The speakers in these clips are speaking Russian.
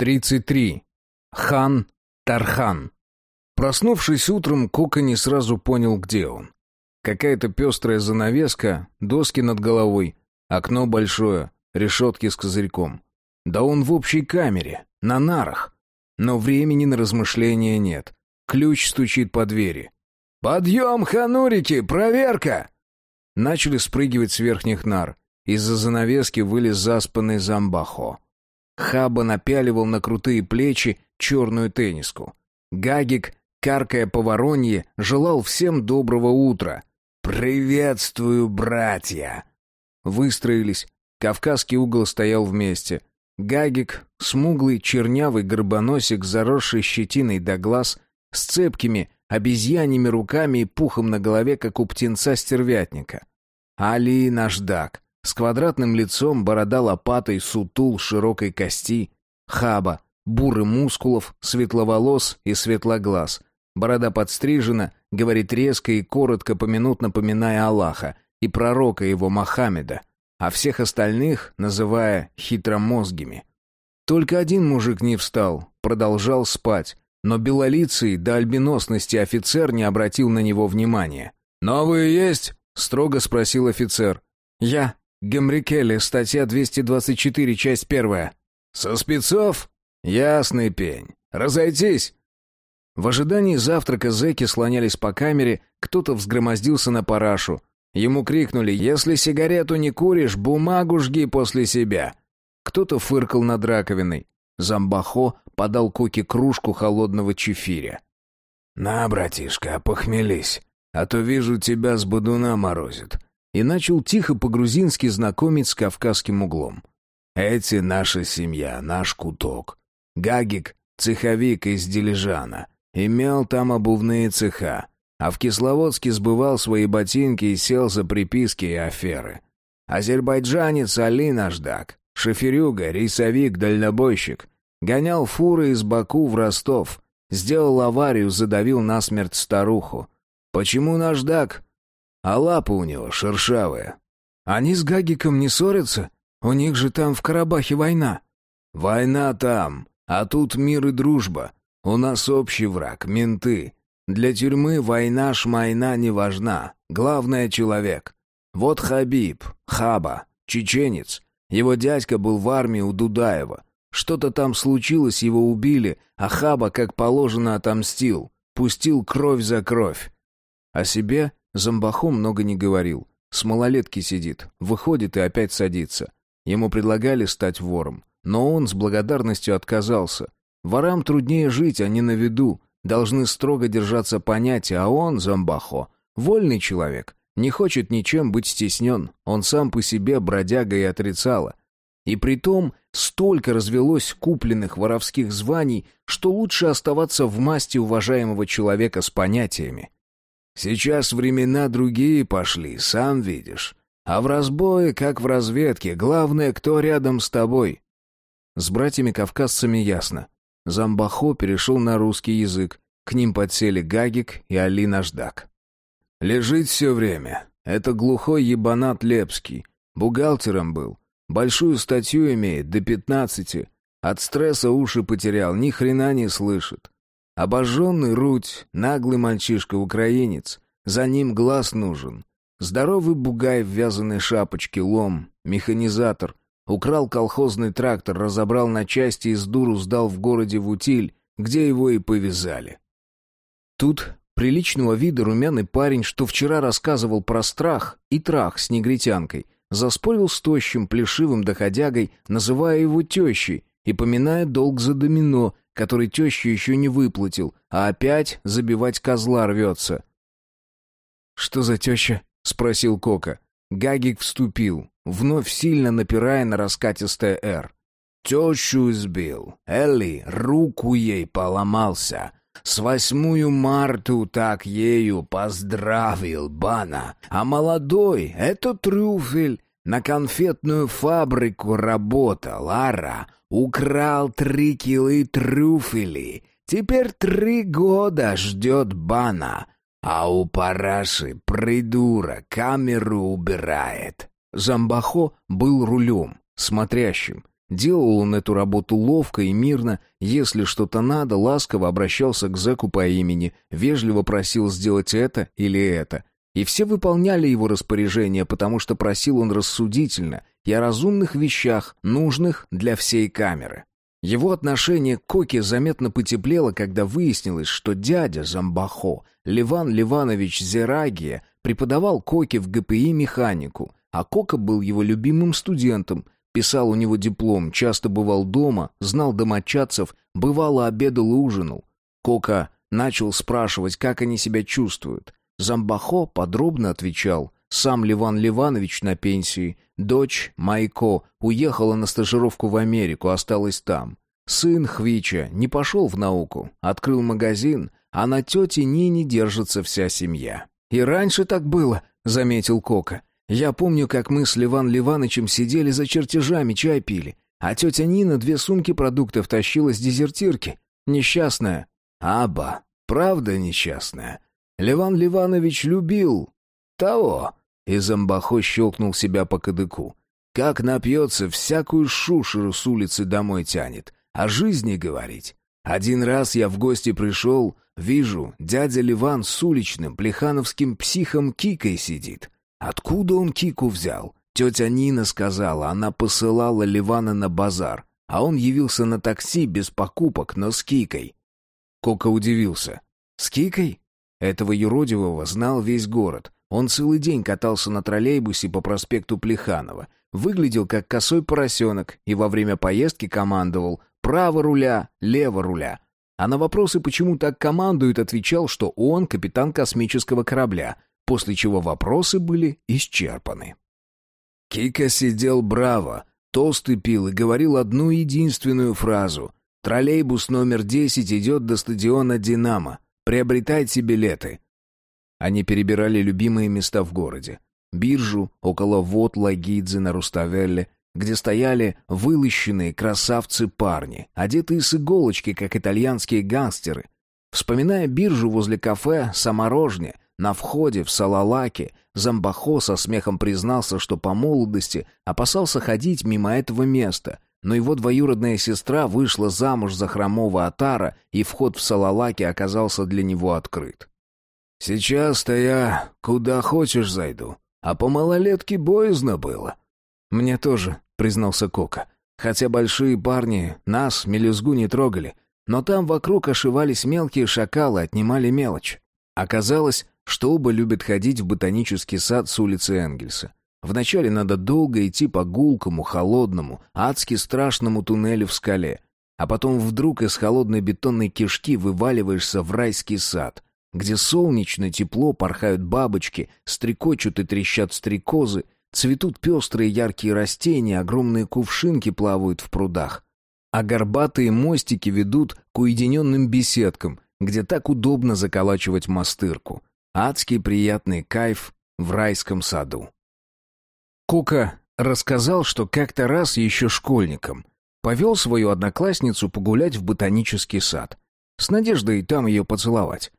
33. Хан Тархан. Проснувшись утром, Кока не сразу понял, где он. Какая-то пестрая занавеска, доски над головой, окно большое, решетки с козырьком. Да он в общей камере, на нарах. Но времени на размышления нет. Ключ стучит по двери. «Подъем, ханурики! Проверка!» Начали спрыгивать с верхних нар. Из-за занавески вылез заспанный Замбахо. Хаба напяливал на крутые плечи черную тенниску. Гагик, каркая по воронье, желал всем доброго утра. «Приветствую, братья!» Выстроились. Кавказский угол стоял вместе. Гагик, смуглый, чернявый горбоносик, заросший щетиной до глаз, с цепкими, обезьяньими руками и пухом на голове, как у птенца-стервятника. Али наждак, с квадратным лицом, борода лопатой, сутул широкой кости, хаба, буры мускулов, светловолос и светлоглаз. Борода подстрижена, говорит резко и коротко, поминутно поминая Аллаха и пророка его Мохаммеда, а всех остальных называя хитромозгими. Только один мужик не встал, продолжал спать, но белолицый до альбиносности офицер не обратил на него внимания. «Новые есть?» — строго спросил офицер. «Я», Гемрикелли, статья 224, часть первая. Со спецов? Ясный пень. Разойтись. В ожидании завтрака зэки слонялись по камере, кто-то взгромоздился на парашу. Ему крикнули «Если сигарету не куришь, бумагу жги после себя». Кто-то фыркал над раковиной. Замбахо подал Коке кружку холодного чефиря. «На, братишка, похмелись, а то вижу, тебя с бодуна морозит и начал тихо по-грузински знакомить с кавказским углом. «Эти наша семья, наш куток. Гагик — цеховик из Дилижана. Имел там обувные цеха, а в Кисловодске сбывал свои ботинки и сел за приписки и аферы. Азербайджанец Али Наждак, шоферюга, рейсовик, дальнобойщик. Гонял фуры из Баку в Ростов. Сделал аварию, задавил насмерть старуху. Почему Наждак? А лапа у него шершавая. Они с Гагиком не ссорятся? У них же там в Карабахе война. Война там, а тут мир и дружба. У нас общий враг, менты. Для тюрьмы война шмайна не важна. Главное — человек. Вот Хабиб, Хаба, чеченец. Его дядька был в армии у Дудаева. Что-то там случилось, его убили, а Хаба, как положено, отомстил. Пустил кровь за кровь. О себе Зомбахо много не говорил. С малолетки сидит, выходит и опять садится. Ему предлагали стать вором, но он с благодарностью отказался. Ворам труднее жить, они на виду, должны строго держаться понятия, а он, Зомбахо, вольный человек, не хочет ничем быть стеснен, он сам по себе бродяга и отрицала. И притом столько развелось купленных воровских званий, что лучше оставаться в масти уважаемого человека с понятиями. Сейчас времена другие пошли, сам видишь. А в разбое, как в разведке, главное, кто рядом с тобой. С братьями-кавказцами ясно. Замбахо перешел на русский язык. К ним подсели Гагик и Али Наждак. Лежит все время. Это глухой ебанат Лепский. Бухгалтером был. Большую статью имеет, до пятнадцати. От стресса уши потерял, ни хрена не слышит. Обожженный руть, наглый мальчишка-украинец. За ним глаз нужен. Здоровый бугай в вязаной шапочке, лом, механизатор. Украл колхозный трактор, разобрал на части и с дуру сдал в городе в утиль, где его и повязали. Тут приличного вида румяный парень, что вчера рассказывал про страх и трах с негритянкой, заспорил с тощим плешивым доходягой, называя его тещей и поминая долг за домино, который теща еще не выплатил, а опять забивать козла рвется. «Что за теща?» — спросил Кока. Гагик вступил, вновь сильно напирая на раскатистое «Р». «Тещу избил. Элли, руку ей поломался. С восьмую марту так ею поздравил Бана. А молодой — это трюфель. На конфетную фабрику работал, ара. Украл три килы трюфели. Теперь три года ждет бана. А у параши придура камеру убирает. Замбахо был рулем, смотрящим. Делал он эту работу ловко и мирно, если что-то надо, ласково обращался к зэку по имени, вежливо просил сделать это или это. И все выполняли его распоряжения, потому что просил он рассудительно и о разумных вещах, нужных для всей камеры. Его отношение к Коке заметно потеплело, когда выяснилось, что дядя Замбахо, Ливан Ливанович Зерагия, преподавал Коке в ГПИ механику, а Кока был его любимым студентом, писал у него диплом, часто бывал дома, знал домочадцев, бывало обедал и ужинал. Кока начал спрашивать, как они себя чувствуют. Замбахо подробно отвечал. Сам Ливан Ливанович на пенсии, дочь Майко уехала на стажировку в Америку, осталась там. Сын Хвича не пошел в науку, открыл магазин, а на тете Нине держится вся семья. «И раньше так было», — заметил Кока. «Я помню, как мы с Ливан Ливанычем сидели за чертежами, чай пили, а тетя Нина две сумки продуктов тащила с дезертирки. Несчастная». «Аба, правда несчастная. Ливан Ливанович любил того». И зомбахо щелкнул себя по кадыку. «Как напьется, всякую шушеру с улицы домой тянет. О жизни говорить. Один раз я в гости пришел, вижу, дядя Ливан с уличным плехановским психом Кикой сидит. Откуда он Кику взял? Тетя Нина сказала, она посылала Ливана на базар, а он явился на такси без покупок, но с Кикой. Кока удивился. «С Кикой?» Этого юродивого знал весь город. Он целый день катался на троллейбусе по проспекту Плеханова. Выглядел как косой поросенок и во время поездки командовал «право руля, лево руля». А на вопросы, почему так командует, отвечал, что он капитан космического корабля, после чего вопросы были исчерпаны. Кика сидел браво, толстый пил и говорил одну единственную фразу. «Троллейбус номер 10 идет до стадиона «Динамо». Приобретайте билеты». Они перебирали любимые места в городе. Биржу около вод Лагидзе на Руставелле, где стояли вылощенные красавцы-парни, одетые с иголочки, как итальянские гангстеры. Вспоминая биржу возле кафе «Саморожня», на входе в Салалаке, Замбахо со смехом признался, что по молодости опасался ходить мимо этого места, но его двоюродная сестра вышла замуж за хромого Атара, и вход в Салалаке оказался для него открыт. «Сейчас-то я куда хочешь зайду, а по малолетке боязно было». «Мне тоже», — признался Кока. «Хотя большие парни нас, мелюзгу, не трогали, но там вокруг ошивались мелкие шакалы, отнимали мелочь. Оказалось, что оба любят ходить в ботанический сад с улицы Энгельса. Вначале надо долго идти по гулкому, холодному, адски страшному туннелю в скале, а потом вдруг из холодной бетонной кишки вываливаешься в райский сад — где солнечно тепло порхают бабочки, стрекочут и трещат стрекозы, цветут пестрые яркие растения, огромные кувшинки плавают в прудах. А горбатые мостики ведут к уединенным беседкам, где так удобно заколачивать мастырку. Адский приятный кайф в райском саду. Кука рассказал, что как-то раз еще школьником повел свою одноклассницу погулять в ботанический сад, с надеждой там ее поцеловать.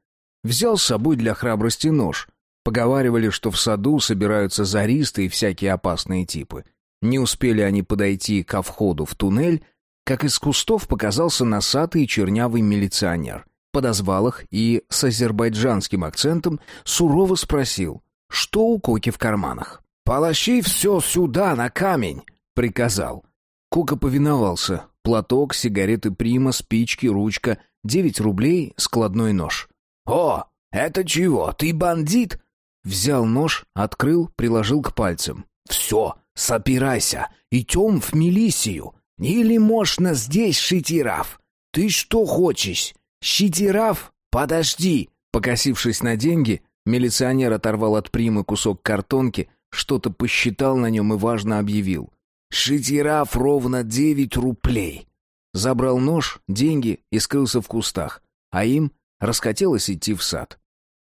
Взял с собой для храбрости нож. Поговаривали, что в саду собираются заристы и всякие опасные типы. Не успели они подойти ко входу в туннель, как из кустов показался носатый чернявый милиционер. Подозвал их и с азербайджанским акцентом сурово спросил, что у Коки в карманах. «Полощи все сюда, на камень!» — приказал. Кока повиновался. Платок, сигареты Прима, спички, ручка, девять рублей, складной нож. «О, это чего, ты бандит?» Взял нож, открыл, приложил к пальцам. «Все, собирайся, идем в милицию. Или можно здесь шитираф. Ты что хочешь? Шитираф? Подожди!» Покосившись на деньги, милиционер оторвал от примы кусок картонки, что-то посчитал на нем и важно объявил. «Шитираф ровно девять рублей». Забрал нож, деньги и скрылся в кустах, а им Расхотелось идти в сад.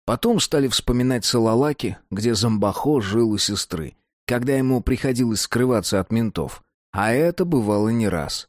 Потом стали вспоминать Салалаки, где Замбахо жил у сестры, когда ему приходилось скрываться от ментов. А это бывало не раз.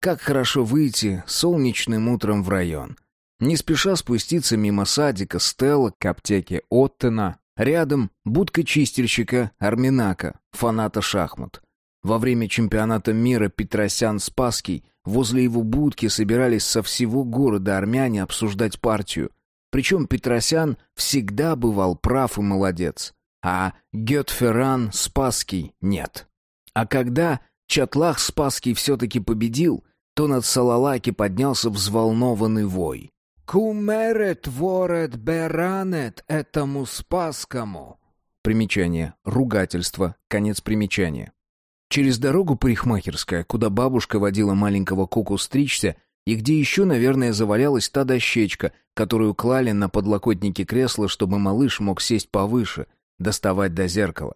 Как хорошо выйти солнечным утром в район. Не спеша спуститься мимо садика Стелла к аптеке Оттена. Рядом будка чистильщика Арминака, фаната шахмат. Во время чемпионата мира Петросян-Спасский возле его будки собирались со всего города армяне обсуждать партию. Причем Петросян всегда бывал прав и молодец, а Гетферан Спасский нет. А когда Чатлах Спасский все-таки победил, то над Салалаки поднялся взволнованный вой. «Кумерет ворет беранет этому Спасскому!» Примечание. Ругательство. Конец примечания. Через дорогу парикмахерская, куда бабушка водила маленького Коку стричься, и где еще, наверное, завалялась та дощечка, которую клали на подлокотнике кресла, чтобы малыш мог сесть повыше, доставать до зеркала.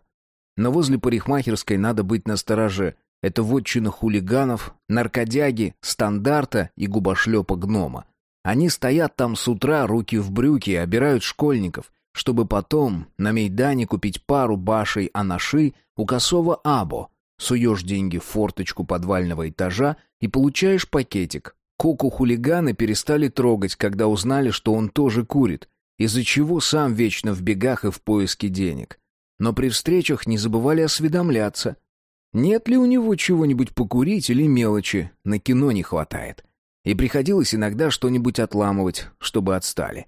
Но возле парикмахерской надо быть настороже. Это вотчина хулиганов, наркодяги, стандарта и губошлепа гнома. Они стоят там с утра, руки в брюки, и обирают школьников, чтобы потом на Мейдане купить пару башей анаши у косого або — Суешь деньги в форточку подвального этажа и получаешь пакетик. Коку хулиганы перестали трогать, когда узнали, что он тоже курит, из-за чего сам вечно в бегах и в поиске денег. Но при встречах не забывали осведомляться. Нет ли у него чего-нибудь покурить или мелочи, на кино не хватает. И приходилось иногда что-нибудь отламывать, чтобы отстали.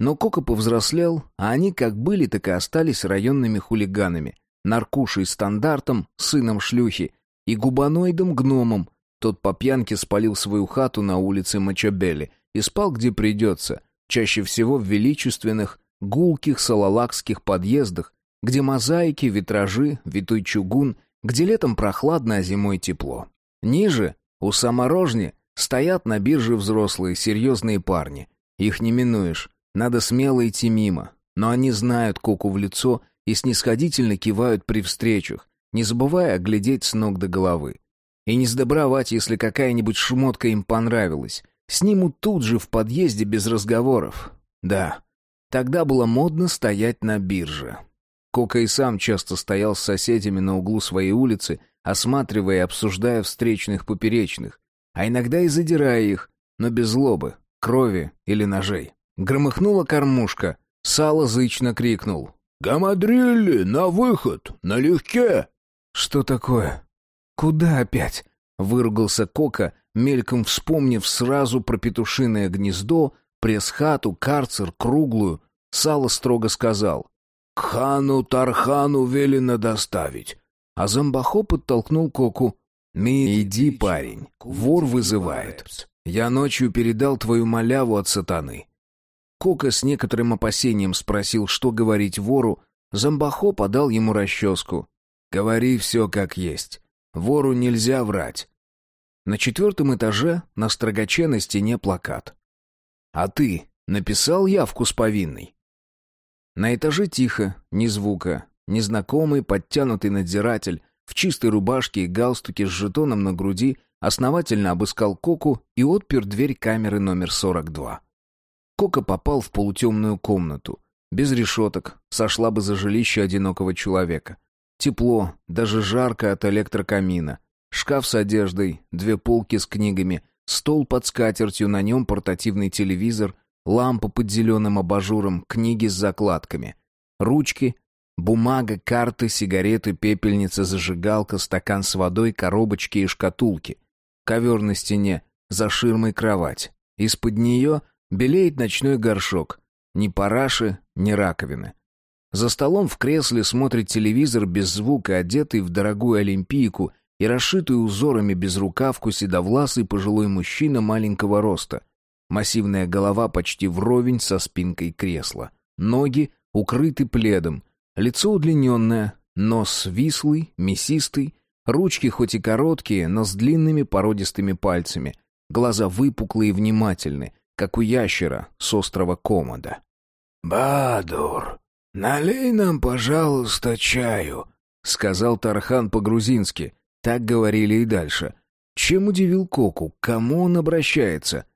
Но Кока повзрослел, а они как были, так и остались районными хулиганами — наркушей стандартом, сыном шлюхи, и губаноидом-гномом. Тот по пьянке спалил свою хату на улице Мачабели и спал где придется, чаще всего в величественных, гулких салалакских подъездах, где мозаики, витражи, витой чугун, где летом прохладно, а зимой тепло. Ниже, у саморожни, стоят на бирже взрослые, серьезные парни. Их не минуешь, надо смело идти мимо. Но они знают Коку в лицо и снисходительно кивают при встречах, не забывая оглядеть с ног до головы. И не сдобровать, если какая-нибудь шмотка им понравилась. Снимут тут же в подъезде без разговоров. Да, тогда было модно стоять на бирже. Кока и сам часто стоял с соседями на углу своей улицы, осматривая и обсуждая встречных поперечных, а иногда и задирая их, но без злобы, крови или ножей. Громыхнула кормушка, Сало зычно крикнул. «Гамадрилли, на выход! Налегке!» «Что такое? Куда опять?» — выругался Кока, мельком вспомнив сразу про петушиное гнездо, пресс-хату, карцер, круглую. Сало строго сказал. «К хану Тархану велено доставить». А Замбахо подтолкнул Коку. «Ми, иди, парень, вор вызывает. Я ночью передал твою маляву от сатаны. Кока с некоторым опасением спросил, что говорить вору. Замбахо подал ему расческу. «Говори все как есть. Вору нельзя врать». На четвертом этаже на строгаче на стене плакат. «А ты написал явку с повинной?» На этаже тихо, ни звука. Незнакомый, подтянутый надзиратель в чистой рубашке и галстуке с жетоном на груди основательно обыскал Коку и отпер дверь камеры номер 42. Кока попал в полутемную комнату. Без решеток, сошла бы за жилище одинокого человека. Тепло, даже жарко от электрокамина. Шкаф с одеждой, две полки с книгами, стол под скатертью, на нем портативный телевизор, лампа под зеленым абажуром, книги с закладками. Ручки, бумага, карты, сигареты, пепельница, зажигалка, стакан с водой, коробочки и шкатулки. Ковер на стене, за ширмой кровать. Из-под нее Белеет ночной горшок. Ни параши, ни раковины. За столом в кресле смотрит телевизор без звука, одетый в дорогую олимпийку и расшитую узорами безрукавку седовласый пожилой мужчина маленького роста. Массивная голова почти вровень со спинкой кресла. Ноги укрыты пледом. Лицо удлиненное, нос вислый, мясистый, ручки хоть и короткие, но с длинными породистыми пальцами. Глаза выпуклые и внимательны, как у ящера с острова Комода. «Бадур, налей нам, пожалуйста, чаю», — сказал Тархан по-грузински. Так говорили и дальше. Чем удивил Коку, кому он обращается?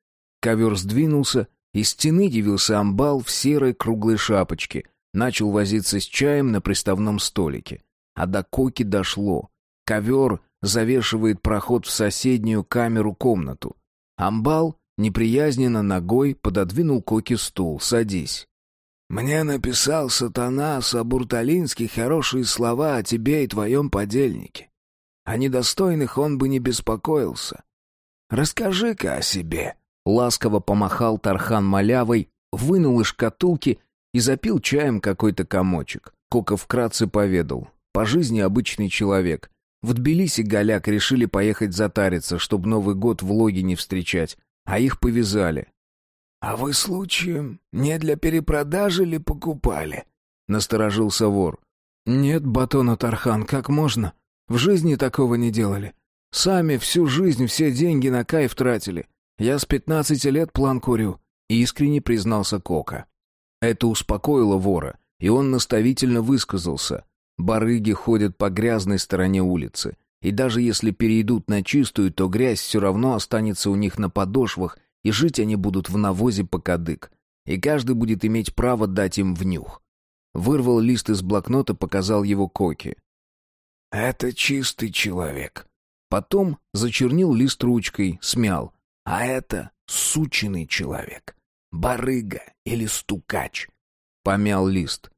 Ковер сдвинулся, из стены явился амбал в серой круглой шапочке. Начал возиться с чаем на приставном столике. А до Коки дошло. Ковер завешивает проход в соседнюю камеру-комнату. Амбал Неприязненно ногой пододвинул Коки стул. «Садись». «Мне написал сатана Сабурталинский хорошие слова о тебе и твоем подельнике. О недостойных он бы не беспокоился. Расскажи-ка о себе». Ласково помахал Тархан малявой, вынул из шкатулки и запил чаем какой-то комочек. Кока вкратце поведал. По жизни обычный человек. В Тбилиси голяк решили поехать затариться, чтобы Новый год в логе не встречать, а их повязали. «А вы случаем не для перепродажи ли покупали?» — насторожился вор. «Нет, Батона Тархан, как можно? В жизни такого не делали. Сами всю жизнь все деньги на кайф тратили. Я с пятнадцати лет план курю», — искренне признался Кока. Это успокоило вора, и он наставительно высказался. Барыги ходят по грязной стороне улицы, и даже если перейдут на чистую, то грязь все равно останется у них на подошвах, и жить они будут в навозе по кадык, и каждый будет иметь право дать им внюх. Вырвал лист из блокнота, показал его Коке. «Это чистый человек». Потом зачернил лист ручкой, смял. «А это сученный человек. Барыга или стукач». Помял лист.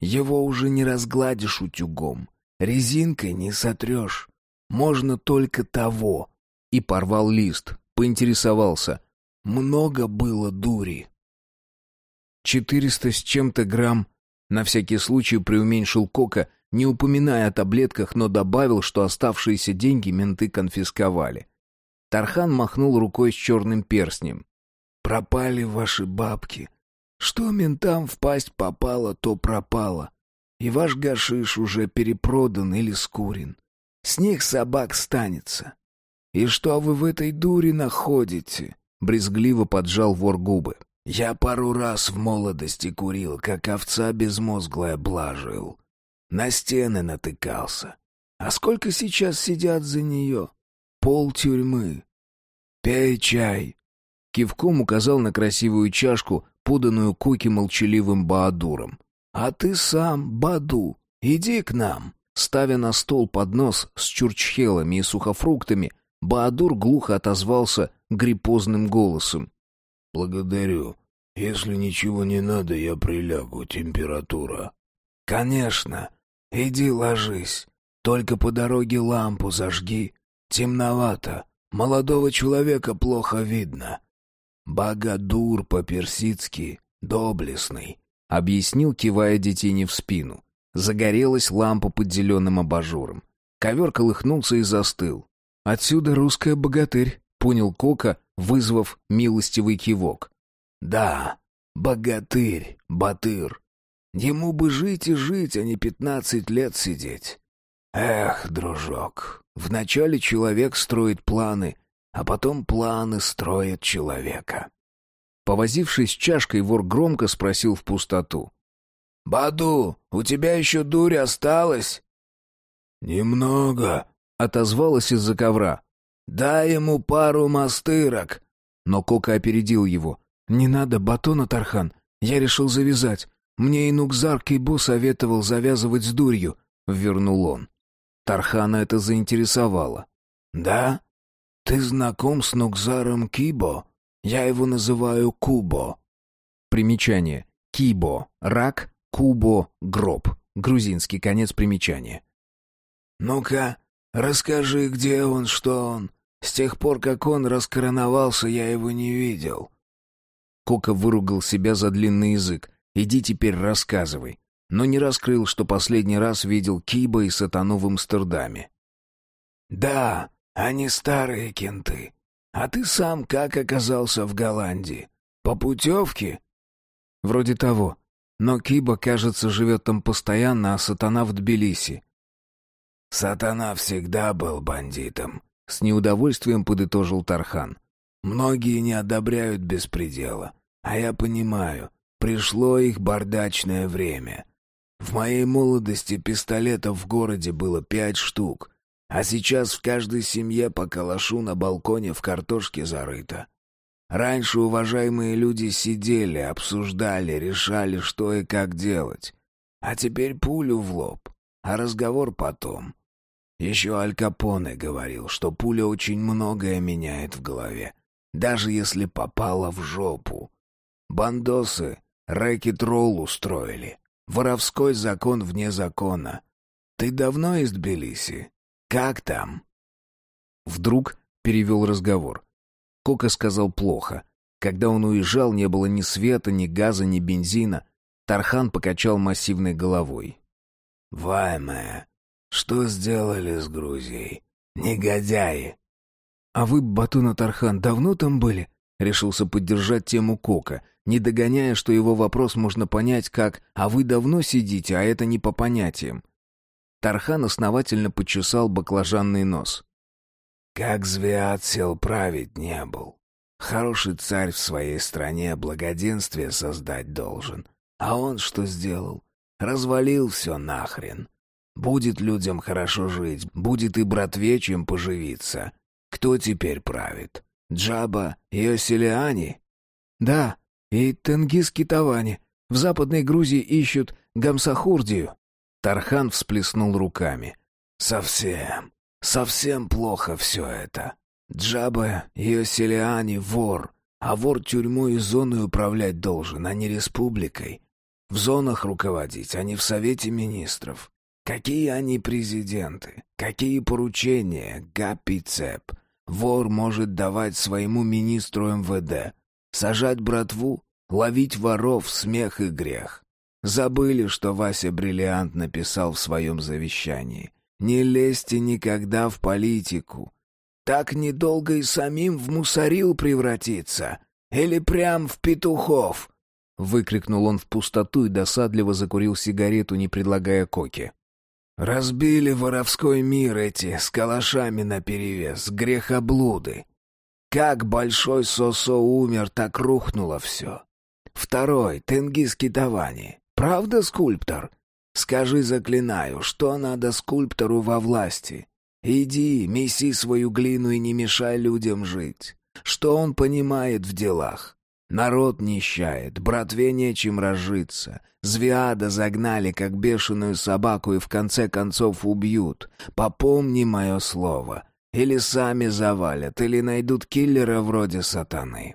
Его уже не разгладишь утюгом, резинкой не сотрешь. Можно только того. И порвал лист, поинтересовался. Много было дури. Четыреста с чем-то грамм. На всякий случай преуменьшил Кока, не упоминая о таблетках, но добавил, что оставшиеся деньги менты конфисковали. Тархан махнул рукой с черным перстнем. «Пропали ваши бабки. Что ментам в пасть попало, то пропало. И ваш гашиш уже перепродан или скурен. С них собак станется. И что вы в этой дуре находите? Брезгливо поджал вор губы. Я пару раз в молодости курил, как овца безмозглая блажил. На стены натыкался. А сколько сейчас сидят за нее? Пол тюрьмы. Пей чай. Кивком указал на красивую чашку, поданную Коке молчаливым Баадуром. «А ты сам, Баду, иди к нам!» Ставя на стол поднос с чурчхелами и сухофруктами, Баадур глухо отозвался гриппозным голосом. «Благодарю. Если ничего не надо, я прилягу, температура». «Конечно. Иди ложись. Только по дороге лампу зажги. Темновато. Молодого человека плохо видно. «Багадур по-персидски, доблестный», — объяснил, кивая детине в спину. Загорелась лампа под зеленым абажуром. Ковер колыхнулся и застыл. «Отсюда русская богатырь», — понял Кока, вызвав милостивый кивок. «Да, богатырь, батыр. Ему бы жить и жить, а не пятнадцать лет сидеть. Эх, дружок, вначале человек строит планы, а потом планы строят человека. Повозившись чашкой, вор громко спросил в пустоту. «Баду, у тебя еще дурь осталась?» «Немного», — отозвалась из-за ковра. «Дай ему пару мастырок». Но Кока опередил его. «Не надо батона, Тархан. Я решил завязать. Мне и Нукзар Кейбо советовал завязывать с дурью», — вернул он. Тархана это заинтересовало. «Да? «Ты знаком с Нукзаром Кибо? Я его называю Кубо». Примечание. Кибо. Рак. Кубо. Гроб. Грузинский конец примечания. «Ну-ка, расскажи, где он, что он. С тех пор, как он раскороновался, я его не видел». Кока выругал себя за длинный язык. «Иди теперь рассказывай». Но не раскрыл, что последний раз видел Киба и Сатану в Амстердаме. «Да, они старые кенты. А ты сам как оказался в Голландии? По путевке?» «Вроде того. Но Киба, кажется, живет там постоянно, а Сатана в Тбилиси». «Сатана всегда был бандитом», — с неудовольствием подытожил Тархан. «Многие не одобряют беспредела. А я понимаю, пришло их бардачное время. В моей молодости пистолетов в городе было пять штук, а сейчас в каждой семье по калашу на балконе в картошке зарыто. Раньше уважаемые люди сидели, обсуждали, решали, что и как делать. А теперь пулю в лоб, а разговор потом. Еще Аль Капоне говорил, что пуля очень многое меняет в голове, даже если попала в жопу. Бандосы рэкет-ролл устроили. Воровской закон вне закона. Ты давно из Тбилиси? Как там?» Вдруг перевел разговор. Кока сказал плохо. Когда он уезжал, не было ни света, ни газа, ни бензина. Тархан покачал массивной головой. «Вайме, что сделали с Грузией? Негодяи!» «А вы, Батуна Тархан, давно там были?» Решился поддержать тему Кока, не догоняя, что его вопрос можно понять как «А вы давно сидите, а это не по понятиям». Тархан основательно почесал баклажанный нос. «Как Звиат править не был. Хороший царь в своей стране благоденствие создать должен. А он что сделал? Развалил все нахрен. Будет людям хорошо жить, будет и братве чем поживиться. Кто теперь правит? Джаба и Оселиани? Да, и Тенгиз Китавани. В Западной Грузии ищут Гамсахурдию. Тархан всплеснул руками. Совсем, совсем плохо все это. Джаба и Оселиани вор, а вор тюрьмой и зоной управлять должен, а не республикой. В зонах руководить, а не в Совете Министров. Какие они президенты? Какие поручения? Гапи Цеп. Вор может давать своему министру МВД. Сажать братву, ловить воров, смех и грех. Забыли, что Вася Бриллиант написал в своем завещании. «Не лезьте никогда в политику. Так недолго и самим в мусорил превратиться. Или прям в петухов». Выкрикнул он в пустоту и досадливо закурил сигарету, не предлагая коки. «Разбили воровской мир эти с калашами наперевес, грехоблуды. Как большой Сосо умер, так рухнуло все. Второй, Тенгиз Китавани. Правда, скульптор? Скажи, заклинаю, что надо скульптору во власти? Иди, меси свою глину и не мешай людям жить. Что он понимает в делах? Народ нищает, братве нечем разжиться. Звиада загнали, как бешеную собаку, и в конце концов убьют. Попомни мое слово. Или сами завалят, или найдут киллера вроде сатаны.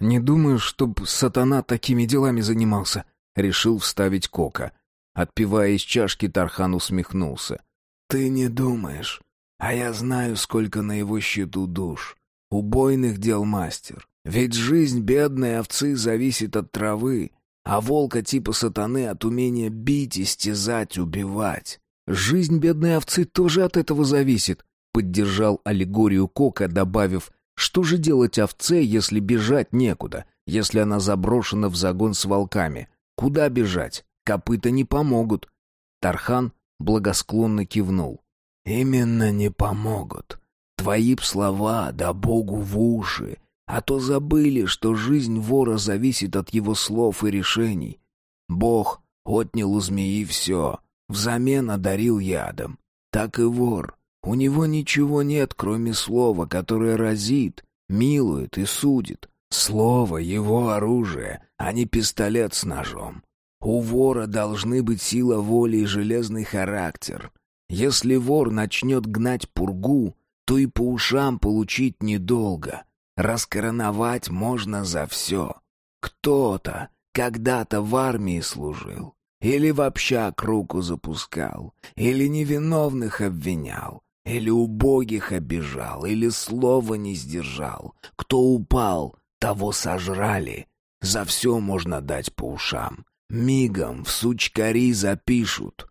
«Не думаю, чтоб сатана такими делами занимался», — решил вставить Кока. Отпивая из чашки, Тархан усмехнулся. «Ты не думаешь, а я знаю, сколько на его счету душ. Убойных дел мастер. Ведь жизнь бедной овцы зависит от травы, а волка типа сатаны от умения бить, истязать, убивать. Жизнь бедной овцы тоже от этого зависит, поддержал аллегорию Кока, добавив, что же делать овце, если бежать некуда, если она заброшена в загон с волками? Куда бежать? Копыта не помогут. Тархан благосклонно кивнул. «Именно не помогут. Твои б слова, да Богу в уши, а то забыли, что жизнь вора зависит от его слов и решений. Бог отнял у змеи все, взамен одарил ядом. Так и вор. У него ничего нет, кроме слова, которое разит, милует и судит. Слово — его оружие, а не пистолет с ножом. У вора должны быть сила воли и железный характер. Если вор начнет гнать пургу, то и по ушам получить недолго — Раскороновать можно за все. Кто-то когда-то в армии служил, или в общак руку запускал, или невиновных обвинял, или убогих обижал, или слова не сдержал. Кто упал, того сожрали. За все можно дать по ушам. Мигом в сучкари запишут.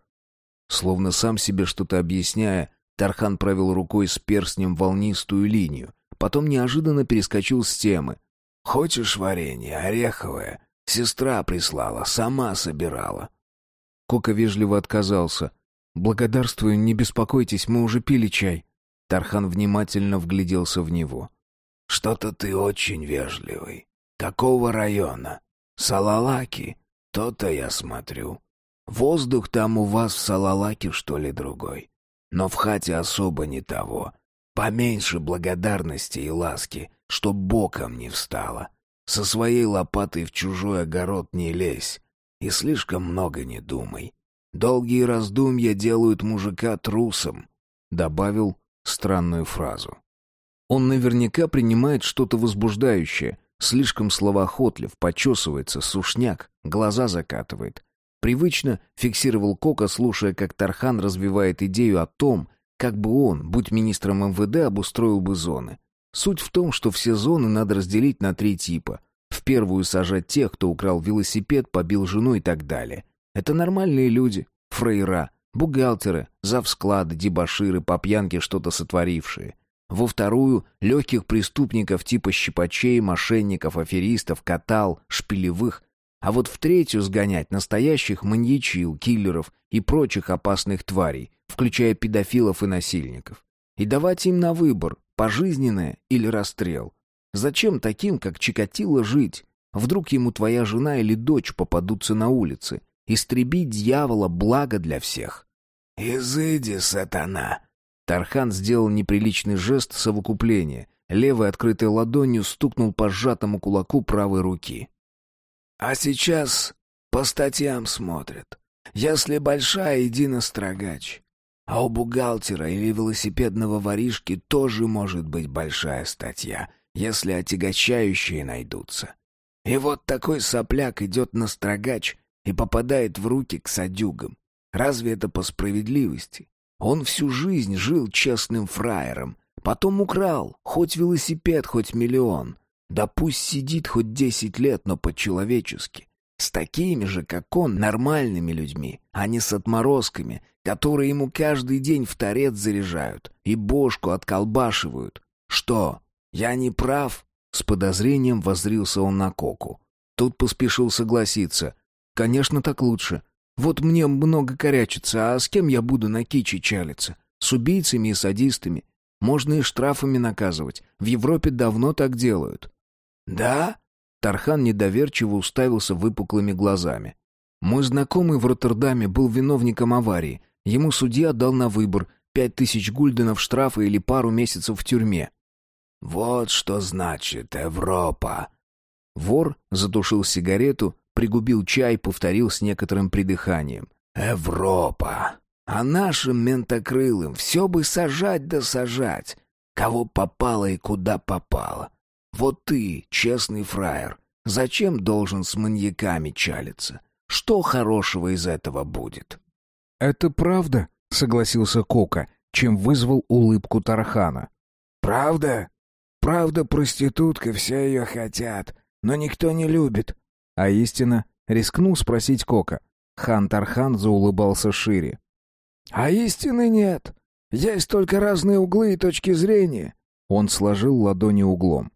Словно сам себе что-то объясняя, Тархан провел рукой с перстнем волнистую линию, Потом неожиданно перескочил с темы. «Хочешь варенье ореховое? Сестра прислала, сама собирала». Кока вежливо отказался. «Благодарствую, не беспокойтесь, мы уже пили чай». Тархан внимательно вгляделся в него. «Что-то ты очень вежливый. Какого района? Салалаки? То-то я смотрю. Воздух там у вас в Салалаке, что ли, другой? Но в хате особо не того. Поменьше благодарности и ласки, чтоб боком не встала. Со своей лопатой в чужой огород не лезь. И слишком много не думай. Долгие раздумья делают мужика трусом», — добавил странную фразу. Он наверняка принимает что-то возбуждающее, слишком словоохотлив, почесывается, сушняк, глаза закатывает. Привычно фиксировал Кока, слушая, как Тархан развивает идею о том, как бы он, будь министром МВД, обустроил бы зоны. Суть в том, что все зоны надо разделить на три типа. В первую сажать тех, кто украл велосипед, побил жену и так далее. Это нормальные люди, фрейра, бухгалтеры, завсклады, дебоширы, по пьянке что-то сотворившие. Во вторую — легких преступников типа щипачей, мошенников, аферистов, катал, шпилевых. А вот в третью сгонять настоящих маньячил, киллеров и прочих опасных тварей, включая педофилов и насильников. И давать им на выбор Пожизненное или расстрел? Зачем таким, как Чикатило, жить? Вдруг ему твоя жена или дочь попадутся на улице? Истребить дьявола — благо для всех. «Изыди, сатана!» Тархан сделал неприличный жест совокупления. Левой открытой ладонью стукнул по сжатому кулаку правой руки. «А сейчас по статьям смотрят. Если большая, иди на строгач. А у бухгалтера или велосипедного воришки тоже может быть большая статья, если отягощающие найдутся. И вот такой сопляк идет на строгач и попадает в руки к садюгам. Разве это по справедливости? Он всю жизнь жил честным фраером, потом украл, хоть велосипед, хоть миллион. Да пусть сидит хоть десять лет, но по-человечески. С такими же, как он, нормальными людьми, а не с отморозками, которые ему каждый день в торец заряжают и бошку отколбашивают. Что, я не прав?» С подозрением воззрился он на Коку. Тут поспешил согласиться. «Конечно, так лучше. Вот мне много корячится, а с кем я буду на кичи чалиться? С убийцами и садистами. Можно и штрафами наказывать. В Европе давно так делают». «Да?» Тархан недоверчиво уставился выпуклыми глазами. «Мой знакомый в Роттердаме был виновником аварии. Ему судья дал на выбор пять тысяч гульденов штрафа или пару месяцев в тюрьме. «Вот что значит Европа!» Вор затушил сигарету, пригубил чай, повторил с некоторым придыханием. «Европа! А нашим ментокрылым все бы сажать да сажать, кого попало и куда попало. Вот ты, честный фраер, зачем должен с маньяками чалиться? Что хорошего из этого будет?» «Это правда», — согласился Кока, чем вызвал улыбку Тархана. «Правда? Правда, проститутка, все ее хотят, но никто не любит». «А истина?» — рискнул спросить Кока. Хан Тархан заулыбался шире. «А истины нет. Есть только разные углы и точки зрения». Он сложил ладони углом.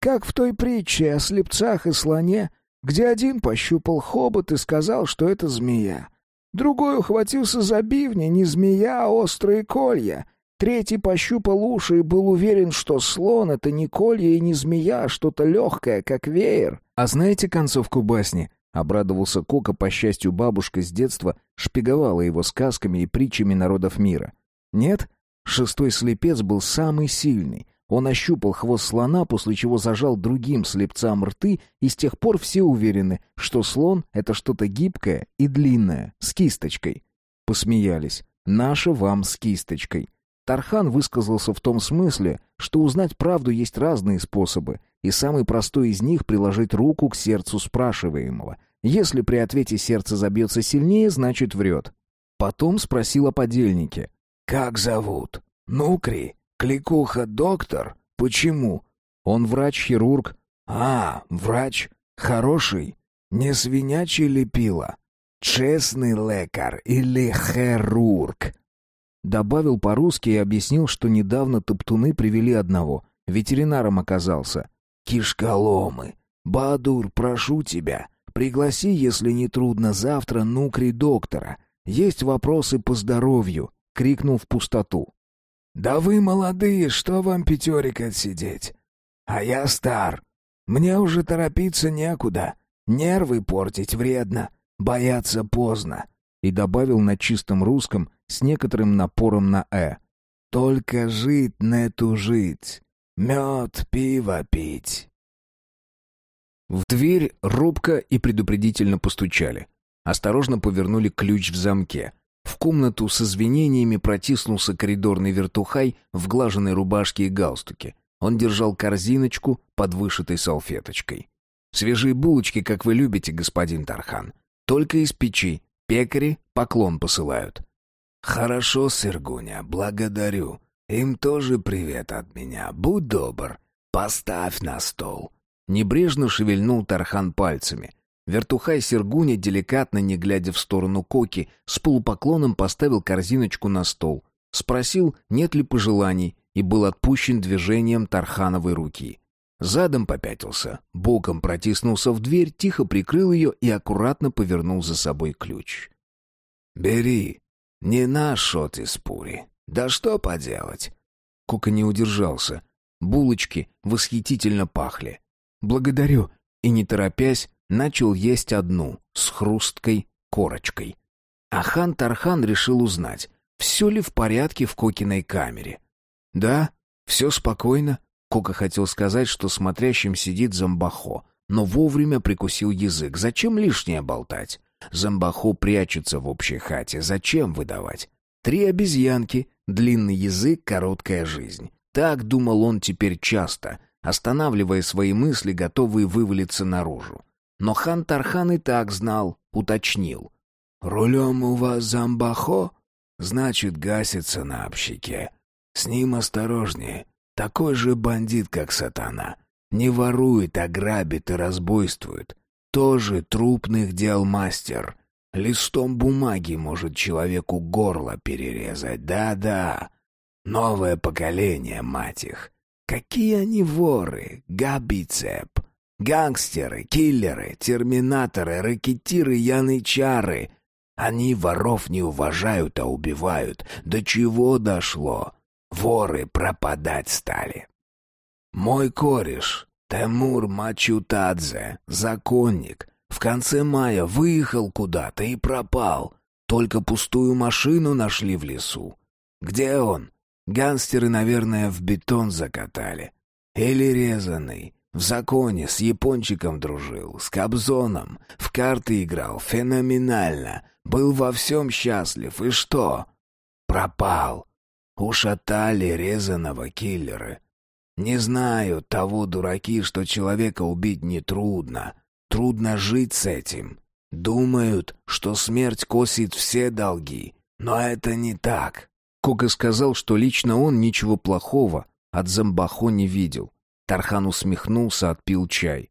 «Как в той притче о слепцах и слоне, где один пощупал хобот и сказал, что это змея, Другой ухватился за бивни, не змея, а острые колья. Третий пощупал уши и был уверен, что слон — это не колья и не змея, а что-то легкое, как веер. «А знаете концовку басни?» — обрадовался Кока, по счастью, бабушка с детства шпиговала его сказками и притчами народов мира. «Нет? Шестой слепец был самый сильный, он ощупал хвост слона, после чего зажал другим слепцам рты, и с тех пор все уверены, что слон — это что-то гибкое и длинное, с кисточкой. Посмеялись. «Наше вам с кисточкой». Тархан высказался в том смысле, что узнать правду есть разные способы, и самый простой из них — приложить руку к сердцу спрашиваемого. Если при ответе сердце забьется сильнее, значит врет. Потом спросил о подельнике. «Как зовут? Нукри?» Кликуха доктор? Почему? Он врач-хирург. А, врач. Хороший. Не свинячий лепила. Честный лекарь или хирург. Добавил по-русски и объяснил, что недавно топтуны привели одного. Ветеринаром оказался. Кишколомы. Бадур, прошу тебя, пригласи, если не трудно, завтра нукри доктора. Есть вопросы по здоровью. Крикнул в пустоту. «Да вы молодые, что вам пятерик отсидеть? А я стар. Мне уже торопиться некуда. Нервы портить вредно. Бояться поздно». И добавил на чистом русском с некоторым напором на «э». «Только жить не тужить. Мед, пиво пить». В дверь робко и предупредительно постучали. Осторожно повернули ключ в замке. В комнату с извинениями протиснулся коридорный вертухай в глаженной рубашке и галстуке. Он держал корзиночку под вышитой салфеточкой. «Свежие булочки, как вы любите, господин Тархан. Только из печи. Пекари поклон посылают». «Хорошо, Сыргуня, благодарю. Им тоже привет от меня. Будь добр, поставь на стол». Небрежно шевельнул Тархан пальцами. Вертухай Сергуня, деликатно, не глядя в сторону Коки, с полупоклоном поставил корзиночку на стол. Спросил, нет ли пожеланий, и был отпущен движением Тархановой руки. Задом попятился, боком протиснулся в дверь, тихо прикрыл ее и аккуратно повернул за собой ключ. «Бери, не наш шот из пури. Да что поделать?» Кока не удержался. Булочки восхитительно пахли. «Благодарю», и, не торопясь, начал есть одну, с хрусткой корочкой. А хан Тархан решил узнать, все ли в порядке в Кокиной камере. «Да, все спокойно», Кока хотел сказать, что смотрящим сидит Замбахо, но вовремя прикусил язык. Зачем лишнее болтать? Замбахо прячется в общей хате. Зачем выдавать? Три обезьянки, длинный язык, короткая жизнь. Так думал он теперь часто, останавливая свои мысли, готовые вывалиться наружу. Но хан Тархан и так знал, уточнил. «Рулем у вас Замбахо? Значит, гасится на общаке. С ним осторожнее. Такой же бандит, как сатана. Не ворует, а грабит и разбойствует. Тоже трупных дел мастер. Листом бумаги может человеку горло перерезать. Да-да. Новое поколение, мать их. Какие они воры, габицеп. Гангстеры, киллеры, терминаторы, ракетиры, янычары. Они воров не уважают, а убивают. До чего дошло? Воры пропадать стали. Мой кореш, Темур Мачутадзе, законник, в конце мая выехал куда-то и пропал. Только пустую машину нашли в лесу. Где он? Гангстеры, наверное, в бетон закатали. Или резанный. В законе с япончиком дружил, с Кобзоном, в карты играл феноменально, был во всем счастлив. И что? Пропал. Ушатали резаного киллера. Не знаю того дураки, что человека убить нетрудно. Трудно жить с этим. Думают, что смерть косит все долги. Но это не так. Кока сказал, что лично он ничего плохого от Замбахо не видел. Тархан усмехнулся, отпил чай.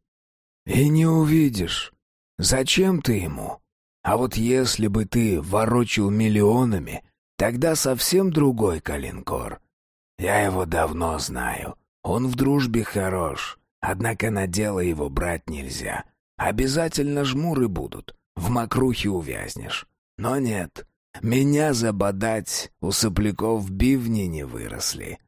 «И не увидишь. Зачем ты ему? А вот если бы ты ворочил миллионами, Тогда совсем другой калинкор. Я его давно знаю. Он в дружбе хорош, однако на дело его брать нельзя. Обязательно жмуры будут, в мокрухе увязнешь. Но нет, меня забодать у сопляков бивни не выросли.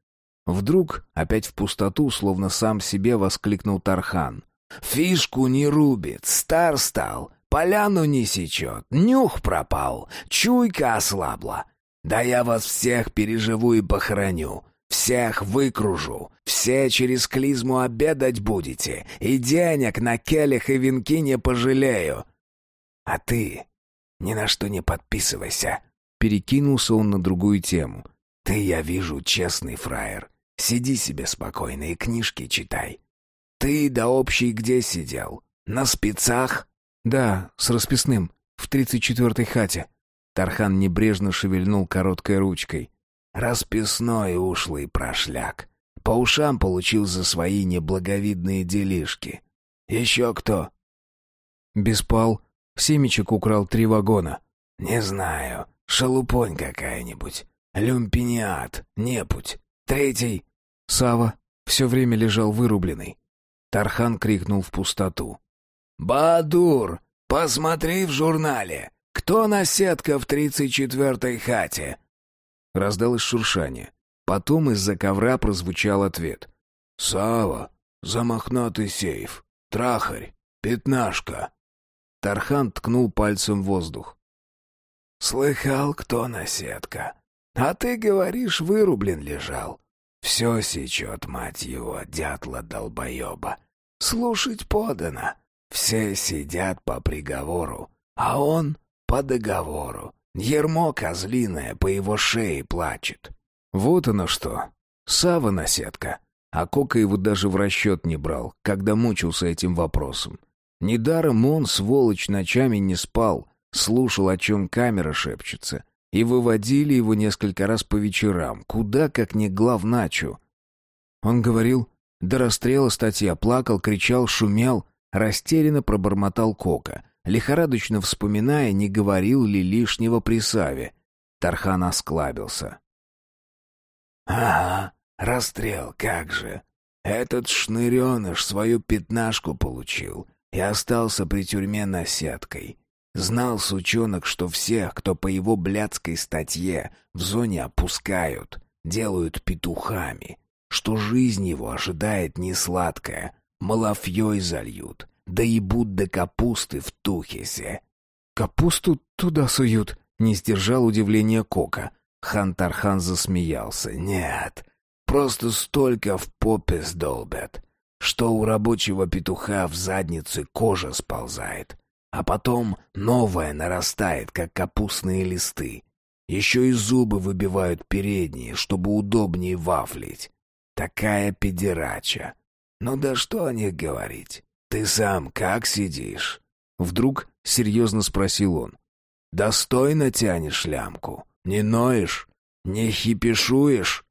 Вдруг, опять в пустоту, словно сам себе воскликнул Тархан. «Фишку не рубит, стар стал, поляну не сечет, нюх пропал, чуйка ослабла. Да я вас всех переживу и похороню. Всех выкружу. Все через клизму обедать будете. И денег на келях и венки не пожалею. А ты ни на что не подписывайся. Перекинулся он на другую тему. Ты, я вижу, честный фраер. Сиди себе спокойно и книжки читай. Ты до общей где сидел? На спецах? Да, с расписным, в тридцать четвертой хате. Тархан небрежно шевельнул короткой ручкой. «Расписной ушлый прошляк. По ушам получил за свои неблаговидные делишки. Еще кто?» «Беспал. Семечек украл три вагона». «Не знаю. Шалупонь какая-нибудь. Люмпиниат. Непуть. Третий...» Сава все время лежал вырубленный. Тархан крикнул в пустоту. «Бадур, посмотри в журнале. «Кто наседка в тридцать четвертой хате?» Раздалось шуршание. Потом из-за ковра прозвучал ответ. «Сава, замахнутый сейф, трахарь, пятнашка». Тархан ткнул пальцем в воздух. «Слыхал, кто наседка? А ты говоришь, вырублен лежал. Все сечет, мать его, дятла долбоеба. Слушать подано. Все сидят по приговору, а он по договору. Ермо козлиное по его шее плачет. Вот оно что. Сава наседка. А Кока его даже в расчет не брал, когда мучился этим вопросом. Недаром он, сволочь, ночами не спал, слушал, о чем камера шепчется. и выводили его несколько раз по вечерам, куда как не главначу. Он говорил, до расстрела статья, плакал, кричал, шумел, растерянно пробормотал Кока, лихорадочно вспоминая, не говорил ли лишнего при Саве. Тархан осклабился. «Ага, расстрел, как же. Этот шныреныш свою пятнашку получил и остался при тюрьме наседкой. Знал сучонок, что всех, кто по его блядской статье в зоне опускают, делают петухами, что жизнь его ожидает несладкая, малафьей зальют, да ебут до капусты в тухесе. «Капусту туда суют?» — не сдержал удивления Кока. Хантархан засмеялся. «Нет, просто столько в попе сдолбят, что у рабочего петуха в заднице кожа сползает, а потом новая нарастает, как капустные листы. Еще и зубы выбивают передние, чтобы удобнее вафлить. Такая педерача. Ну да что о них говорить? Ты сам как сидишь? Вдруг серьезно спросил он. Достойно тянешь лямку? Не ноешь? Не хипишуешь?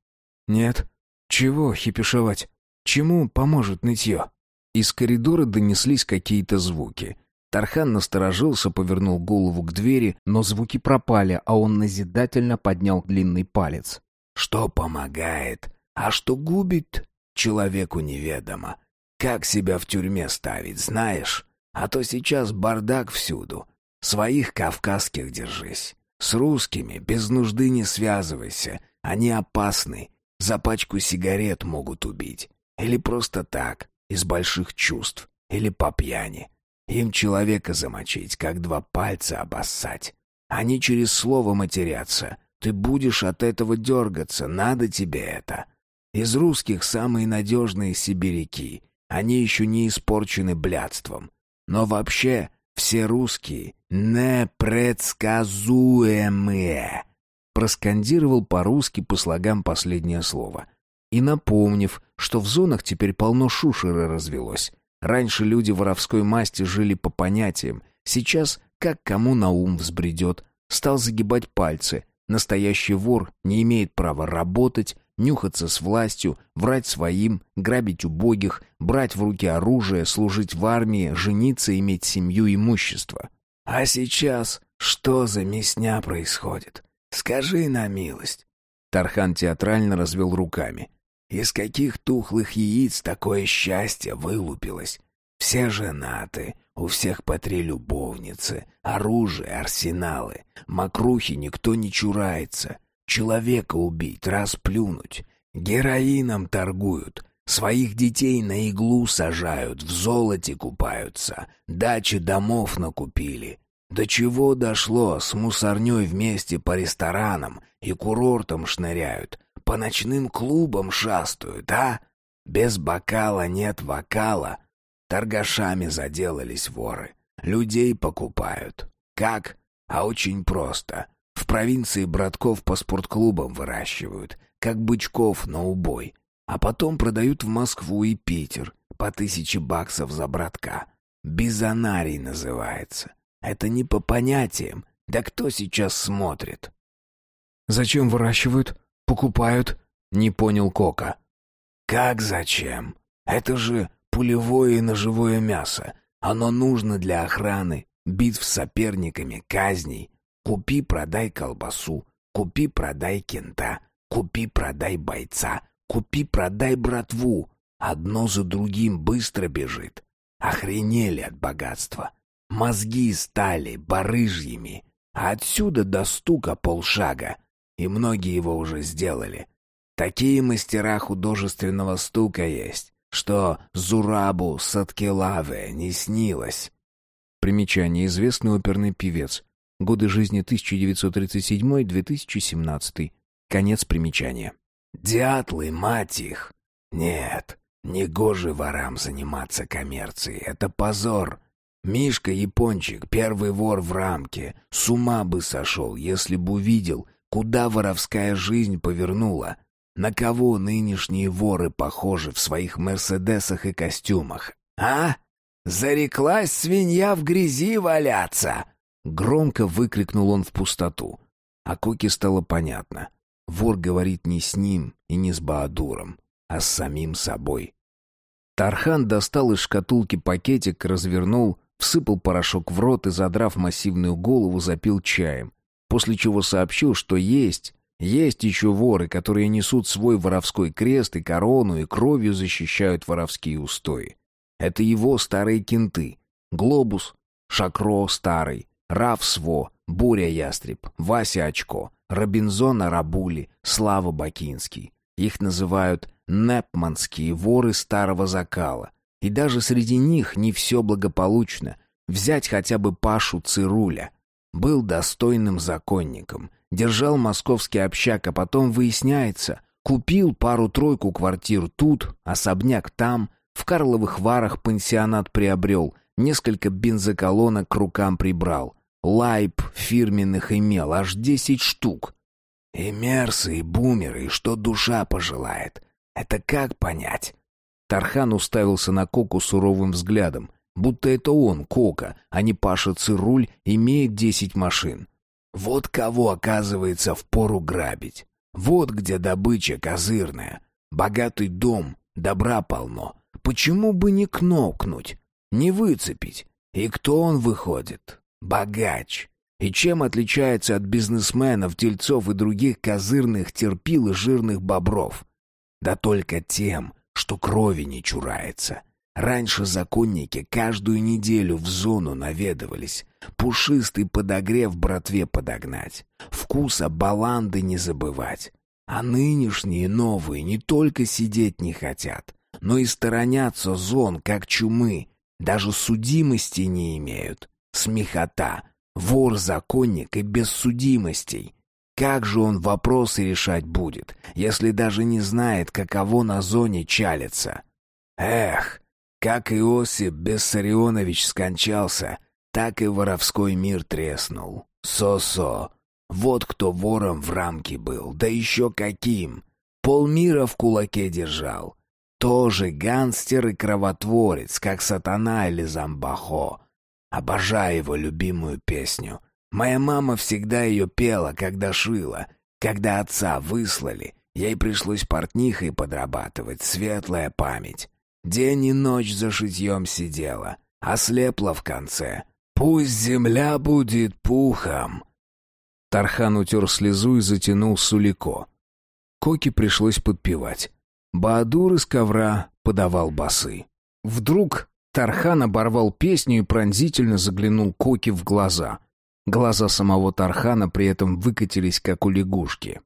Нет. Чего хипишевать? Чему поможет нытье? Из коридора донеслись какие-то звуки. Тархан насторожился, повернул голову к двери, но звуки пропали, а он назидательно поднял длинный палец. «Что помогает, а что губит, человеку неведомо. Как себя в тюрьме ставить, знаешь? А то сейчас бардак всюду. Своих кавказских держись. С русскими без нужды не связывайся. Они опасны. За пачку сигарет могут убить. Или просто так, из больших чувств. Или по пьяни. Им человека замочить, как два пальца обоссать. Они через слово матерятся. Ты будешь от этого дергаться, надо тебе это. Из русских самые надежные сибиряки. Они еще не испорчены блядством. Но вообще все русские непредсказуемые. Проскандировал по-русски по слогам последнее слово. И напомнив, что в зонах теперь полно шушера развелось. Раньше люди воровской масти жили по понятиям, сейчас как кому на ум взбредет. Стал загибать пальцы. Настоящий вор не имеет права работать, нюхаться с властью, врать своим, грабить убогих, брать в руки оружие, служить в армии, жениться, иметь семью, имущество. А сейчас что за мясня происходит? Скажи на милость. Тархан театрально развел руками. Из каких тухлых яиц такое счастье вылупилось? Все женаты, у всех по три любовницы, оружие, арсеналы. Макрухи никто не чурается. Человека убить, расплюнуть. Героином торгуют. Своих детей на иглу сажают, в золоте купаются. Дачи домов накупили. До чего дошло, с мусорней вместе по ресторанам и курортам шныряют по ночным клубам шастают, а? Без бокала нет вокала. Торгашами заделались воры. Людей покупают. Как? А очень просто. В провинции братков по спортклубам выращивают, как бычков на убой. А потом продают в Москву и Питер по тысяче баксов за братка. Бизонарий называется. Это не по понятиям. Да кто сейчас смотрит? Зачем выращивают? покупают?» — не понял Кока. «Как зачем? Это же пулевое и ножевое мясо. Оно нужно для охраны, битв с соперниками, казней. Купи-продай колбасу, купи-продай кента, купи-продай бойца, купи-продай братву. Одно за другим быстро бежит. Охренели от богатства. Мозги стали барыжьими, а отсюда до стука полшага и многие его уже сделали. Такие мастера художественного стука есть, что Зурабу Саткелаве не снилось. Примечание. Известный оперный певец. Годы жизни 1937-2017. Конец примечания. Дятлы, мать их! Нет, не гоже ворам заниматься коммерцией. Это позор. Мишка Япончик, первый вор в рамке, с ума бы сошел, если бы увидел, Куда воровская жизнь повернула? На кого нынешние воры похожи в своих мерседесах и костюмах? А? Зареклась свинья в грязи валяться!» Громко выкрикнул он в пустоту. А Коке стало понятно. Вор говорит не с ним и не с Баадуром, а с самим собой. Тархан достал из шкатулки пакетик, развернул, всыпал порошок в рот и, задрав массивную голову, запил чаем. После чего сообщил, что есть, есть еще воры, которые несут свой воровской крест и корону и кровью защищают воровские устои. Это его старые кенты. Глобус, Шакро Старый, Раф Сво, Буря Ястреб, Вася Очко, Робинзон Арабули, Слава Бакинский. Их называют непманские воры старого закала. И даже среди них не все благополучно. Взять хотя бы Пашу Цируля. Был достойным законником. Держал московский общак, а потом выясняется, купил пару-тройку квартир тут, особняк там, в Карловых Варах пансионат приобрел, несколько бензоколонок к рукам прибрал. Лайп фирменных имел аж десять штук. И мерсы, и бумеры, и что душа пожелает. Это как понять? Тархан уставился на Коку суровым взглядом, будто это он, Кока, а не Паша Цируль, имеет десять машин. Вот кого, оказывается, впору грабить. Вот где добыча козырная. Богатый дом, добра полно. Почему бы не кнопкнуть, не выцепить? И кто он выходит? Богач. И чем отличается от бизнесменов, тельцов и других козырных терпил и жирных бобров? Да только тем, что крови не чурается. Раньше законники каждую неделю в зону наведывались. Пушистый подогрев братве подогнать. Вкуса баланды не забывать. А нынешние новые не только сидеть не хотят, но и сторонятся зон, как чумы. Даже судимости не имеют. Смехота. Вор-законник и без судимостей. Как же он вопросы решать будет, если даже не знает, каково на зоне чалится? Эх, как Иосип Бессарионович скончался, так и воровской мир треснул. Со-со. Вот кто вором в рамке был, да еще каким. Полмира в кулаке держал. Тоже гангстер и кровотворец, как сатана или зомбахо. Обожаю его любимую песню — Моя мама всегда ее пела, когда шила. Когда отца выслали, ей пришлось портнихой подрабатывать, светлая память. День и ночь за шитьем сидела, ослепла в конце. «Пусть земля будет пухом!» Тархан утер слезу и затянул сулико. Коке пришлось подпевать. Баадур из ковра подавал басы. Вдруг Тархан оборвал песню и пронзительно заглянул Коке в глаза — Глаза самого Тархана при этом выкатились, как у лягушки.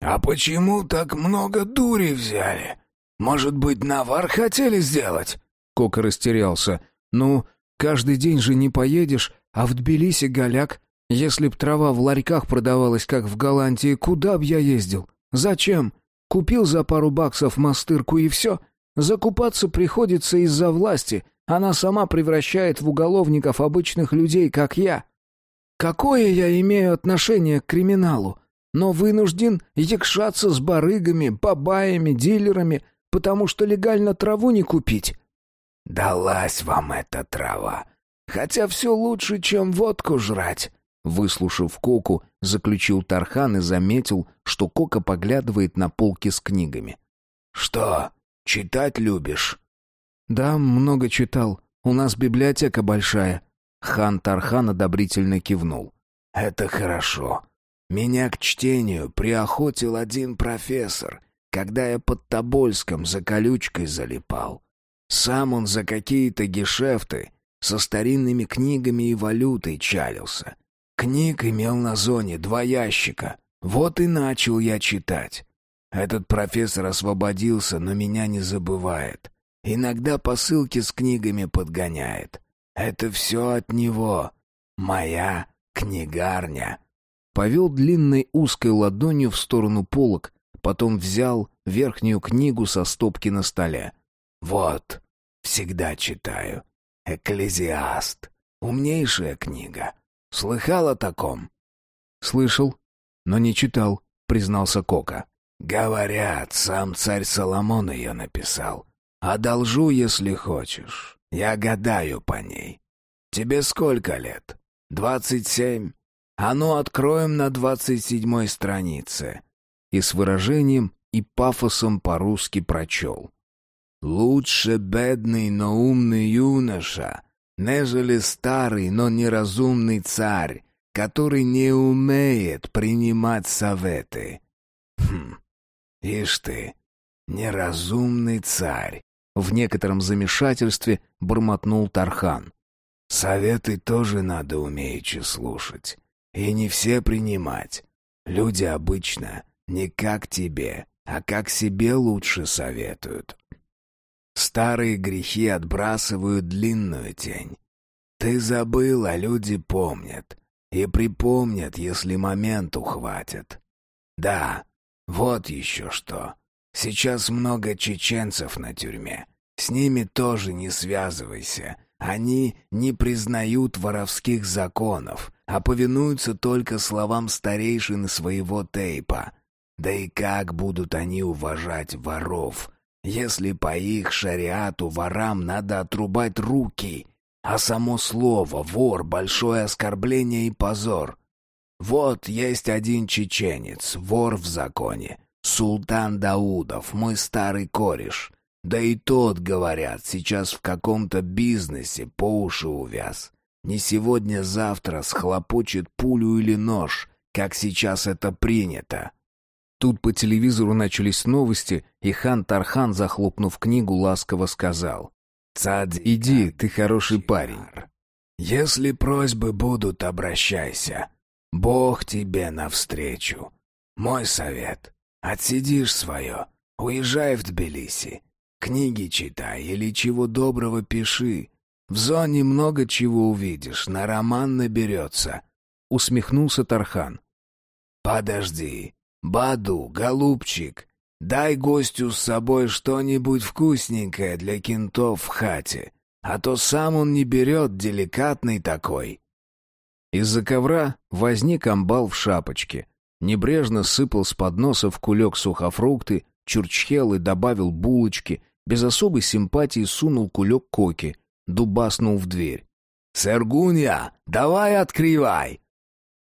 «А почему так много дури взяли? Может быть, навар хотели сделать?» Кока растерялся. «Ну, каждый день же не поедешь, а в Тбилиси голяк. Если б трава в ларьках продавалась, как в Голландии, куда б я ездил? Зачем? Купил за пару баксов мастырку и все. Закупаться приходится из-за власти. Она сама превращает в уголовников обычных людей, как я. Какое я имею отношение к криминалу? Но вынужден якшаться с барыгами, бабаями, дилерами, потому что легально траву не купить. Далась вам эта трава. Хотя все лучше, чем водку жрать. Выслушав Коку, заключил Тархан и заметил, что Кока поглядывает на полки с книгами. «Что, читать любишь?» «Да, много читал. У нас библиотека большая. Хан Тархан одобрительно кивнул. «Это хорошо. Меня к чтению приохотил один профессор, когда я под Тобольском за колючкой залипал. Сам он за какие-то гешефты со старинными книгами и валютой чалился. Книг имел на зоне два ящика. Вот и начал я читать. Этот профессор освободился, но меня не забывает. Иногда посылки с книгами подгоняет. Это все от него. Моя книгарня». Повел длинной узкой ладонью в сторону полок, потом взял верхнюю книгу со стопки на столе. «Вот, всегда читаю. Экклезиаст. Умнейшая книга. Слыхал о таком?» «Слышал, но не читал», — признался Кока. «Говорят, сам царь Соломон ее написал. Одолжу, если хочешь. Я гадаю по ней. Тебе сколько лет? Двадцать семь? А ну, откроем на двадцать седьмой странице». И с выражением и пафосом по-русски прочел. «Лучше бедный, но умный юноша, нежели старый, но неразумный царь, который не умеет принимать советы». Хм, ишь ты, неразумный царь. В некотором замешательстве бормотнул Тархан. Советы тоже надо умеючи слушать. И не все принимать. Люди обычно не как тебе, а как себе лучше советуют. Старые грехи отбрасывают длинную тень. Ты забыл, а люди помнят. И припомнят, если момент ухватят. Да, вот еще что. Сейчас много чеченцев на тюрьме. С ними тоже не связывайся. Они не признают воровских законов, а повинуются только словам старейшин своего тейпа. Да и как будут они уважать воров, если по их шариату ворам надо отрубать руки, а само слово «вор» — большое оскорбление и позор. Вот есть один чеченец, вор в законе, Султан Даудов, мой старый кореш. Да и тот, говорят, сейчас в каком-то бизнесе по уши увяз. Не сегодня-завтра схлопочет пулю или нож, как сейчас это принято. Тут по телевизору начались новости, и хан Тархан, захлопнув книгу, ласково сказал. «Цадь, иди, ты хороший парень. Если просьбы будут, обращайся. Бог тебе навстречу. Мой совет. Отсидишь свое, уезжай в Тбилиси. Книги читай или чего доброго пиши. В зоне много чего увидишь, на роман наберется. Усмехнулся Тархан. Подожди, Баду, голубчик, дай гостю с собой что-нибудь вкусненькое для кентов в хате, а то сам он не берет, деликатный такой. Из-за ковра возник амбал в шапочке, Небрежно сыпал с подноса в кулек сухофрукты, чурчхел и добавил булочки, без особой симпатии сунул кулек коки, дубаснул в дверь. «Сергунья, давай открывай!»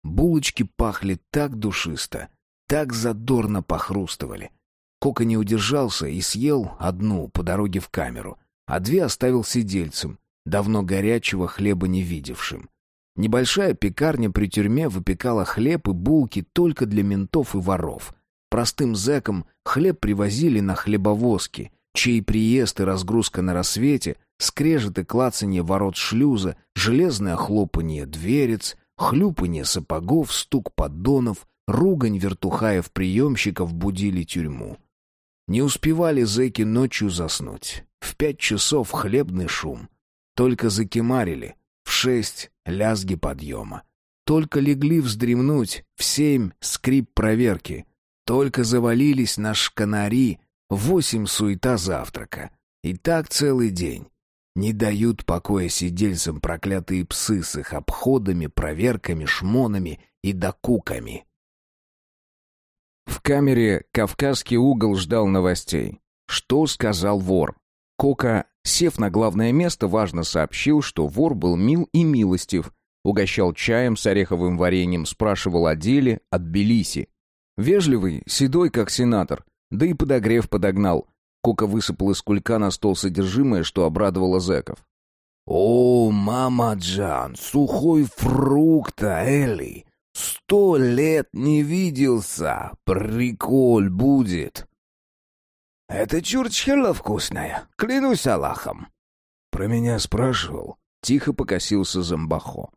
Булочки пахли так душисто, так задорно похрустывали. Кока не удержался и съел одну по дороге в камеру, а две оставил сидельцем, давно горячего хлеба не видевшим. Небольшая пекарня при тюрьме выпекала хлеб и булки только для ментов и воров. Простым зэкам хлеб привозили на хлебовозки, чей приезд и разгрузка на рассвете, скрежет и клацанье ворот шлюза, железное хлопанье дверец, хлюпанье сапогов, стук поддонов, ругань вертухаев-приемщиков будили тюрьму. Не успевали зэки ночью заснуть. В пять часов хлебный шум. Только закимарили, в шесть — лязги подъема. Только легли вздремнуть, в семь — скрип проверки. Только завалились на шканари, восемь — суета завтрака. И так целый день. Не дают покоя сидельцам проклятые псы с их обходами, проверками, шмонами и докуками. В камере кавказский угол ждал новостей. Что сказал вор? Кока Сев на главное место, важно сообщил, что вор был мил и милостив, угощал чаем с ореховым вареньем, спрашивал о деле, от Белиси. Вежливый, седой, как сенатор, да и подогрев подогнал. Кока высыпал из кулька на стол содержимое, что обрадовало зэков. «О, мама Джан, сухой фрукт, Эли! Сто лет не виделся! Прикол будет!» «Это чурчхела вкусная, клянусь Аллахом!» «Про меня спрашивал?» Тихо покосился Замбахо.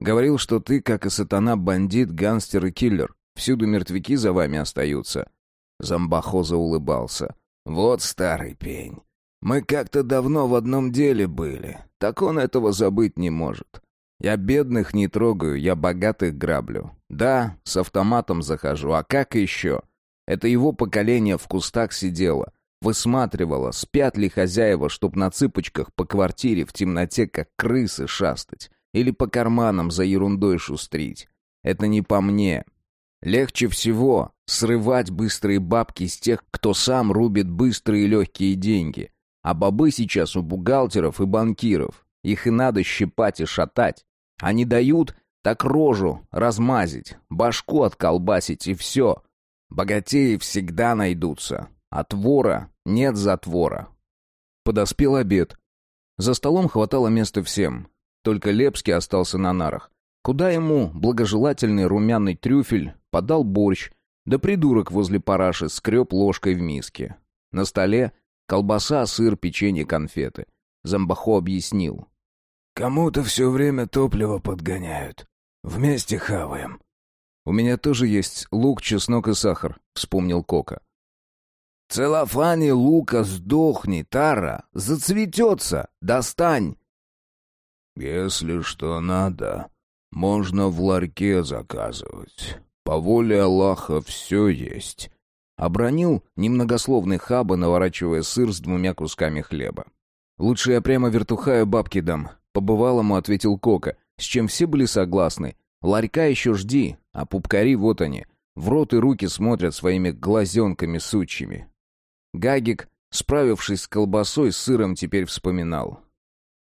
«Говорил, что ты, как и сатана, бандит, гангстер и киллер. Всюду мертвяки за вами остаются». Замбахо заулыбался. «Вот старый пень. Мы как-то давно в одном деле были. Так он этого забыть не может. Я бедных не трогаю, я богатых граблю. Да, с автоматом захожу, а как еще?» Это его поколение в кустах сидело, высматривало, спят ли хозяева, чтоб на цыпочках по квартире в темноте, как крысы, шастать, или по карманам за ерундой шустрить. Это не по мне. Легче всего срывать быстрые бабки с тех, кто сам рубит быстрые легкие деньги. А бобы сейчас у бухгалтеров и банкиров. Их и надо щипать и шатать. Они дают, Так рожу размазить, башку отколбасить и все. Богатеи всегда найдутся. От вора нет затвора. Подоспел обед. За столом хватало места всем. Только Лепский остался на нарах. Куда ему благожелательный румяный трюфель подал борщ, да придурок возле параши скреб ложкой в миске. На столе колбаса, сыр, печенье, конфеты. Замбахо объяснил. «Кому-то все время топливо подгоняют. Вместе хаваем». «У меня тоже есть лук, чеснок и сахар», — вспомнил Кока. «Целлофане лука сдохни, Тара, зацветется, достань!» «Если что надо, можно в ларьке заказывать. По воле Аллаха все есть», — обронил немногословный хаба, наворачивая сыр с двумя кусками хлеба. «Лучше я прямо вертухаю бабки дам», — по-бывалому ответил Кока, с чем все были согласны. «Ларька еще жди, а пупкари вот они, в рот и руки смотрят своими глазенками сучьими». Гагик, справившись с колбасой, с сыром теперь вспоминал.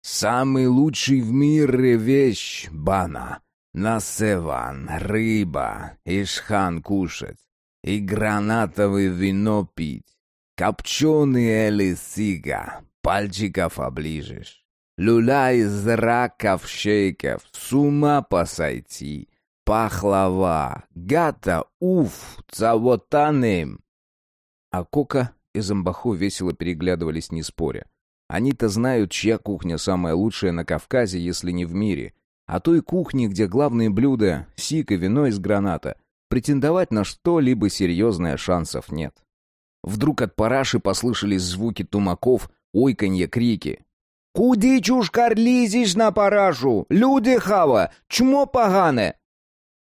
«Самый лучший в мире вещь, бана. Насеван, рыба, ишхан кушать, и гранатовое вино пить, копченый элисига, пальчиков оближешь, люля из раков шейков, с ума посойти, пахлава, гата, уф, цавотанем». А Кока и Замбахо весело переглядывались, не споря. Они-то знают, чья кухня самая лучшая на Кавказе, если не в мире. А той кухни, где главные блюда — сик и вино из граната, претендовать на что-либо серьезное шансов нет. Вдруг от параши послышались звуки тумаков, ойканье, крики. «Куди чушкар лізеш на парашу? Люди хава! Чмо погане!»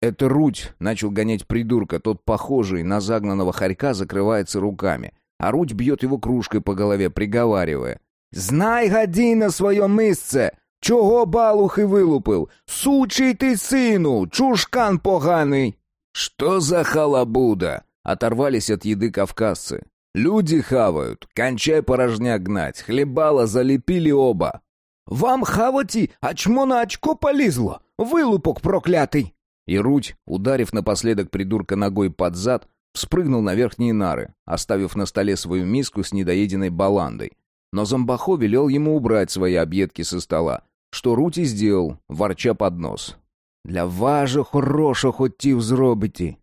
«Это Руть!» — начал гонять придурка, тот похожий на загнанного хорька закрывается руками а Руть бьет его кружкой по голове, приговаривая. «Знай, годи на своє місце! Чого балухи вилупив? Сучий ти сину, чушкан поганий!» «Что за халабуда?» — оторвались от еды кавказцы. «Люди хавают, кончай порожняк гнать, хлебала залепили оба». «Вам хавати, а чмо на очко полізло? Вилупок проклятий!» И Руть, ударив напоследок придурка ногой под зад, Спрыгнул на верхние нары, оставив на столе свою миску с недоеденной баландой. Но зомбахо велел ему убрать свои объедки со стола, что Рути сделал, ворча под нос. «Для важа хорошо хотів зробити».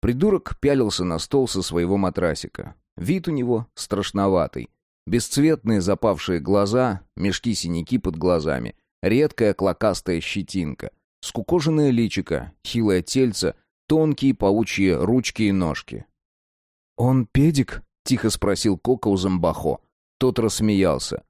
Придурок пялился на стол со своего матрасика. Вид у него страшноватый. Бесцветные запавшие глаза, мешки-синяки под глазами, редкая клокастая щетинка, скукоженное личико, хилое тельце — тонкие паучьи ручки и ножки. «Он педик?» — тихо спросил Кока у зомбахо. Тот рассмеялся.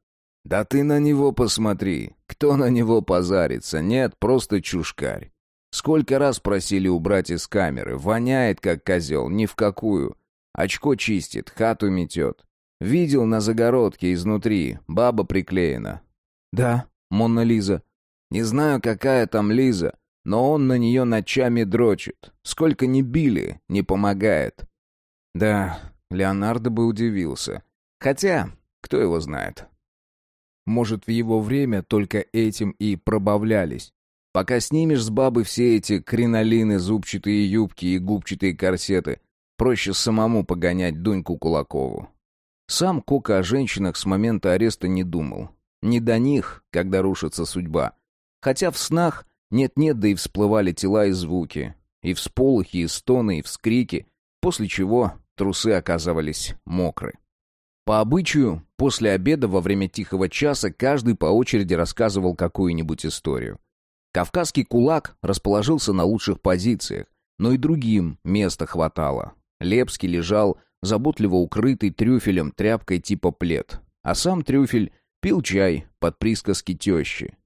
«Да ты на него посмотри. Кто на него позарится? Нет, просто чушкарь. Сколько раз просили убрать из камеры. Воняет, как козел, ни в какую. Очко чистит, хату метет. Видел на загородке изнутри, баба приклеена». «Да, Монна Лиза». «Не знаю, какая там Лиза, но он на нее ночами дрочит. Сколько ни били, не помогает. Да, Леонардо бы удивился. Хотя, кто его знает. Может, в его время только этим и пробавлялись. Пока снимешь с бабы все эти кринолины, зубчатые юбки и губчатые корсеты, проще самому погонять Дуньку Кулакову. Сам Кока о женщинах с момента ареста не думал. Не до них, когда рушится судьба. Хотя в снах нет-нет, да и всплывали тела и звуки. И всполохи, и стоны, и вскрики, после чего трусы оказывались мокры. По обычаю, после обеда во время тихого часа каждый по очереди рассказывал какую-нибудь историю. Кавказский кулак расположился на лучших позициях, но и другим места хватало. Лепский лежал, заботливо укрытый трюфелем тряпкой типа плед, а сам трюфель пил чай под присказки тещи.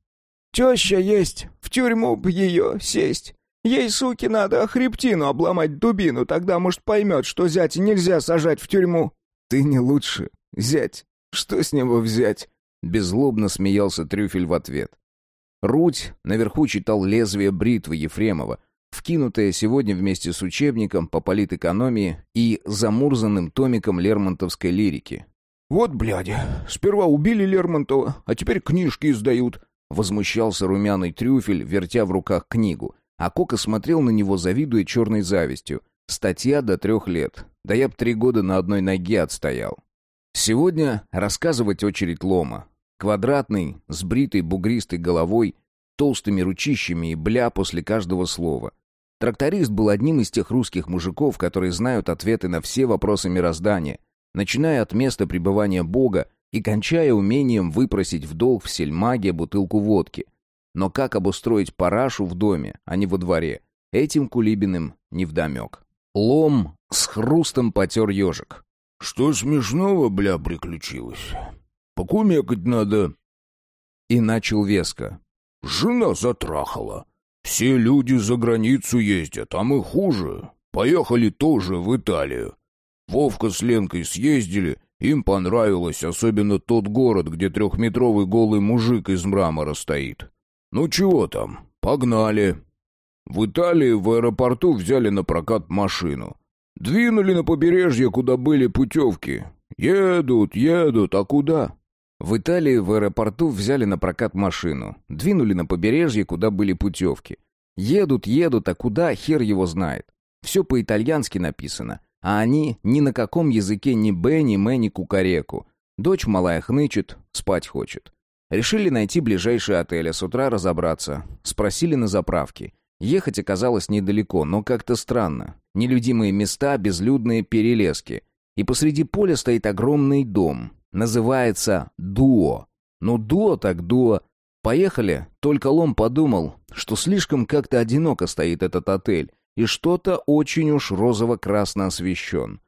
Теща есть, в тюрьму б ее сесть. Ей, суки, надо хребтину обломать дубину, тогда, может, поймет, что зять нельзя сажать в тюрьму». «Ты не лучше, зять. Что с него взять?» Беззлобно смеялся Трюфель в ответ. Руть наверху читал «Лезвие бритвы» Ефремова, вкинутое сегодня вместе с учебником по политэкономии и замурзанным томиком лермонтовской лирики. «Вот, блядя, сперва убили Лермонтова, а теперь книжки издают», Возмущался румяный трюфель, вертя в руках книгу. А Кока смотрел на него, завидуя черной завистью. Статья до трех лет. Да я б три года на одной ноге отстоял. Сегодня рассказывать очередь лома. Квадратный, с бритой бугристой головой, толстыми ручищами и бля после каждого слова. Тракторист был одним из тех русских мужиков, которые знают ответы на все вопросы мироздания, начиная от места пребывания Бога и кончая умением выпросить в долг в сельмаге бутылку водки. Но как обустроить парашу в доме, а не во дворе, этим Кулибиным невдомек. Лом с хрустом потер ежик. «Что смешного, бля, приключилось? Покумекать надо». И начал веско. «Жена затрахала. Все люди за границу ездят, а мы хуже. Поехали тоже в Италию. Вовка с Ленкой съездили, им понравилось, особенно тот город, где трехметровый голый мужик из мрамора стоит. Ну чего там, погнали. В Италии в аэропорту взяли на прокат машину. Двинули на побережье, куда были путевки. Едут, едут, а куда? В Италии в аэропорту взяли на прокат машину. Двинули на побережье, куда были путевки. Едут, едут, а куда, хер его знает. Все по-итальянски написано. А они ни на каком языке ни Б, ни М, ни Кукареку. Дочь малая хнычет, спать хочет. Решили найти ближайший отель, а с утра разобраться. Спросили на заправке. Ехать оказалось недалеко, но как-то странно. Нелюдимые места, безлюдные перелески. И посреди поля стоит огромный дом. Называется Дуо. Ну, Дуо так Дуо. Поехали, только Лом подумал, что слишком как-то одиноко стоит этот отель, и что-то очень уж розово-красно освещен.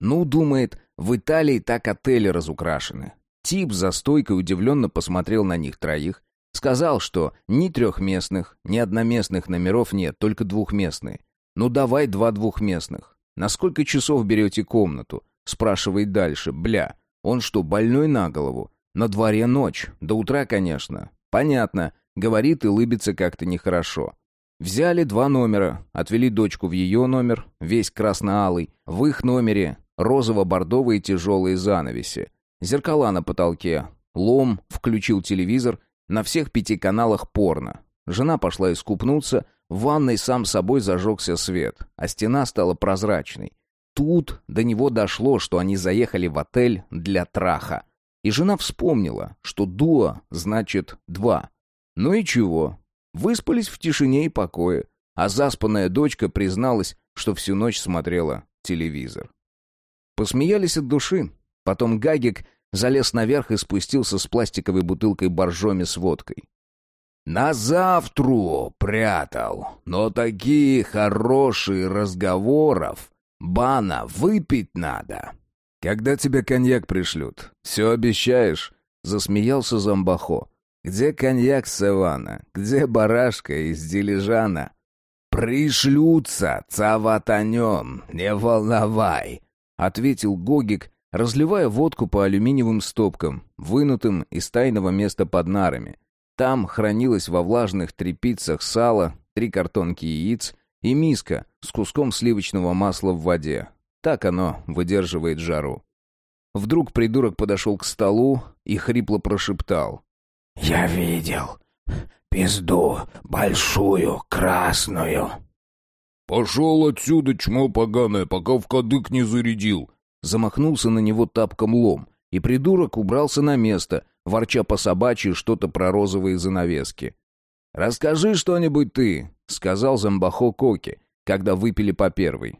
Ну, думает, в Италии так отели разукрашены. Тип за стойкой удивленно посмотрел на них троих, Сказал, что ни трехместных, ни одноместных номеров нет, только двухместные. Ну давай два двухместных. На сколько часов берете комнату? Спрашивает дальше. Бля, он что, больной на голову? На дворе ночь. До утра, конечно. Понятно. Говорит и лыбится как-то нехорошо. Взяли два номера, отвели дочку в ее номер, весь красно-алый. В их номере розово-бордовые тяжелые занавеси. Зеркала на потолке. Лом включил телевизор на всех пяти каналах порно. Жена пошла искупнуться, в ванной сам собой зажегся свет, а стена стала прозрачной. Тут до него дошло, что они заехали в отель для траха. И жена вспомнила, что дуо значит два. Ну и чего? Выспались в тишине и покое, а заспанная дочка призналась, что всю ночь смотрела телевизор. Посмеялись от души. Потом Гагик Залез наверх и спустился с пластиковой бутылкой боржоми с водкой. «На завтру прятал, но такие хорошие разговоров. Бана, выпить надо». «Когда тебе коньяк пришлют? Все обещаешь?» — засмеялся Замбахо. «Где коньяк Савана? Где барашка из дилижана?» «Пришлются, цаватанем, не волновай», — ответил Гогик разливая водку по алюминиевым стопкам, вынутым из тайного места под нарами. Там хранилось во влажных трепицах сало, три картонки яиц и миска с куском сливочного масла в воде. Так оно выдерживает жару. Вдруг придурок подошел к столу и хрипло прошептал. «Я видел пизду большую, красную». «Пошел отсюда, чмо поганое, пока в кадык не зарядил», Замахнулся на него тапком лом, и придурок убрался на место, ворча по собачьи что-то про розовые занавески. «Расскажи что-нибудь ты», — сказал Замбахо Коки, когда выпили по первой.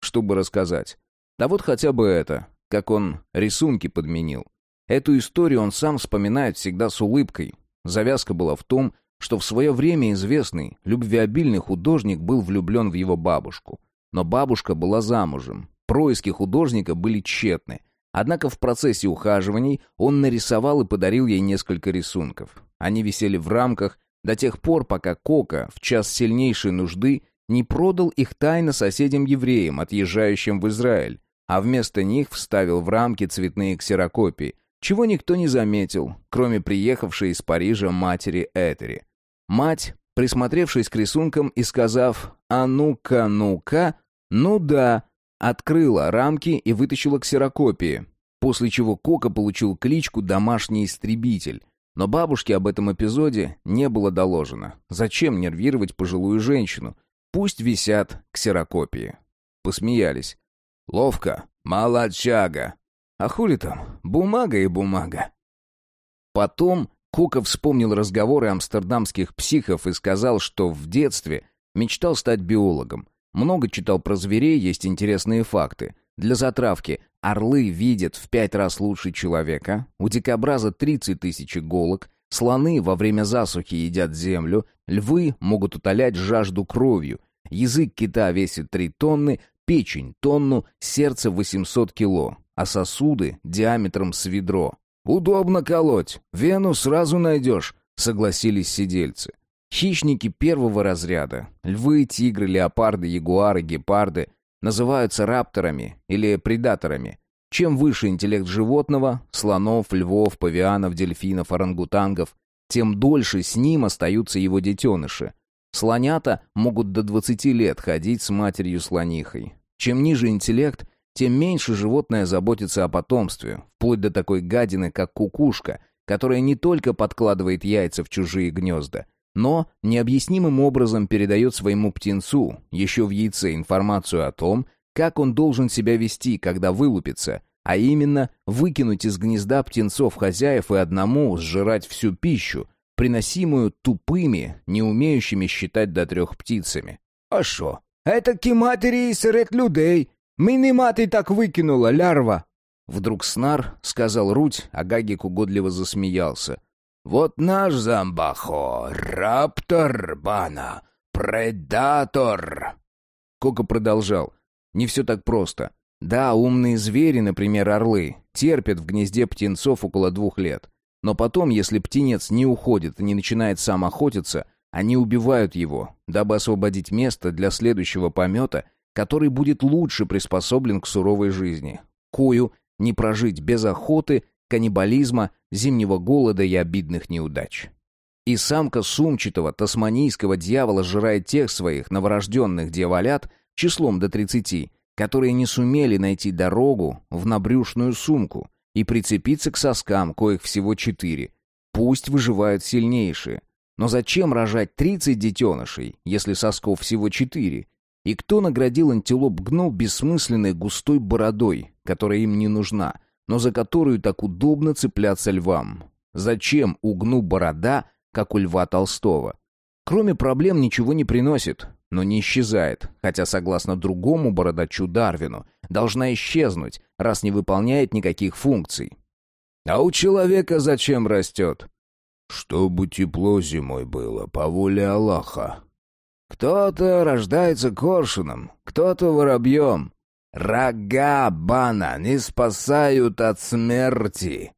Чтобы рассказать. Да вот хотя бы это, как он рисунки подменил. Эту историю он сам вспоминает всегда с улыбкой. Завязка была в том, что в свое время известный, любвеобильный художник был влюблен в его бабушку. Но бабушка была замужем, Происки художника были тщетны. Однако в процессе ухаживаний он нарисовал и подарил ей несколько рисунков. Они висели в рамках до тех пор, пока Кока в час сильнейшей нужды не продал их тайно соседям-евреям, отъезжающим в Израиль, а вместо них вставил в рамки цветные ксерокопии, чего никто не заметил, кроме приехавшей из Парижа матери Этери. Мать, присмотревшись к рисункам и сказав «А ну-ка, ну-ка», «Ну да», Открыла рамки и вытащила ксерокопии, после чего Кока получил кличку «Домашний истребитель». Но бабушке об этом эпизоде не было доложено. Зачем нервировать пожилую женщину? Пусть висят ксерокопии. Посмеялись. Ловко, молодчага. А хули там, бумага и бумага. Потом Кука вспомнил разговоры амстердамских психов и сказал, что в детстве мечтал стать биологом. Много читал про зверей, есть интересные факты. Для затравки орлы видят в пять раз лучше человека, у дикобраза 30 тысяч иголок, слоны во время засухи едят землю, львы могут утолять жажду кровью, язык кита весит 3 тонны, печень — тонну, сердце — 800 кило, а сосуды диаметром с ведро. «Удобно колоть, вену сразу найдешь», — согласились сидельцы. Хищники первого разряда — львы, тигры, леопарды, ягуары, гепарды — называются рапторами или предаторами. Чем выше интеллект животного — слонов, львов, павианов, дельфинов, орангутангов — тем дольше с ним остаются его детеныши. Слонята могут до 20 лет ходить с матерью-слонихой. Чем ниже интеллект, тем меньше животное заботится о потомстве, вплоть до такой гадины, как кукушка, которая не только подкладывает яйца в чужие гнезда, но необъяснимым образом передает своему птенцу еще в яйце информацию о том, как он должен себя вести, когда вылупится, а именно выкинуть из гнезда птенцов хозяев и одному сжирать всю пищу, приносимую тупыми, не умеющими считать до трех птицами. А шо? Это ки матері серед людей. Мені мати так выкинула, лярва. Вдруг снар сказал Руть, а Гагик угодливо засмеялся. «Вот наш зомбахо, раптор, бана, предатор!» Кока продолжал. «Не все так просто. Да, умные звери, например, орлы, терпят в гнезде птенцов около двух лет. Но потом, если птенец не уходит и не начинает сам охотиться, они убивают его, дабы освободить место для следующего помета, который будет лучше приспособлен к суровой жизни. Кою не прожить без охоты, каннибализма, зимнего голода и обидных неудач. И самка сумчатого тасманийского дьявола сжирает тех своих новорожденных дьяволят числом до тридцати, которые не сумели найти дорогу в набрюшную сумку и прицепиться к соскам, коих всего четыре. Пусть выживают сильнейшие – но зачем рожать 30 детенышей, если сосков всего 4? И кто наградил антилоп гну бессмысленной густой бородой, которая им не нужна, но за которую так удобно цепляться львам? Зачем угну борода, как у льва Толстого? Кроме проблем ничего не приносит, но не исчезает, хотя, согласно другому бородачу Дарвину, должна исчезнуть, раз не выполняет никаких функций. А у человека зачем растет? Чтобы тепло зимой было, по воле Аллаха. Кто-то рождается коршуном, кто-то воробьем. Рога бана не спасают от смерти.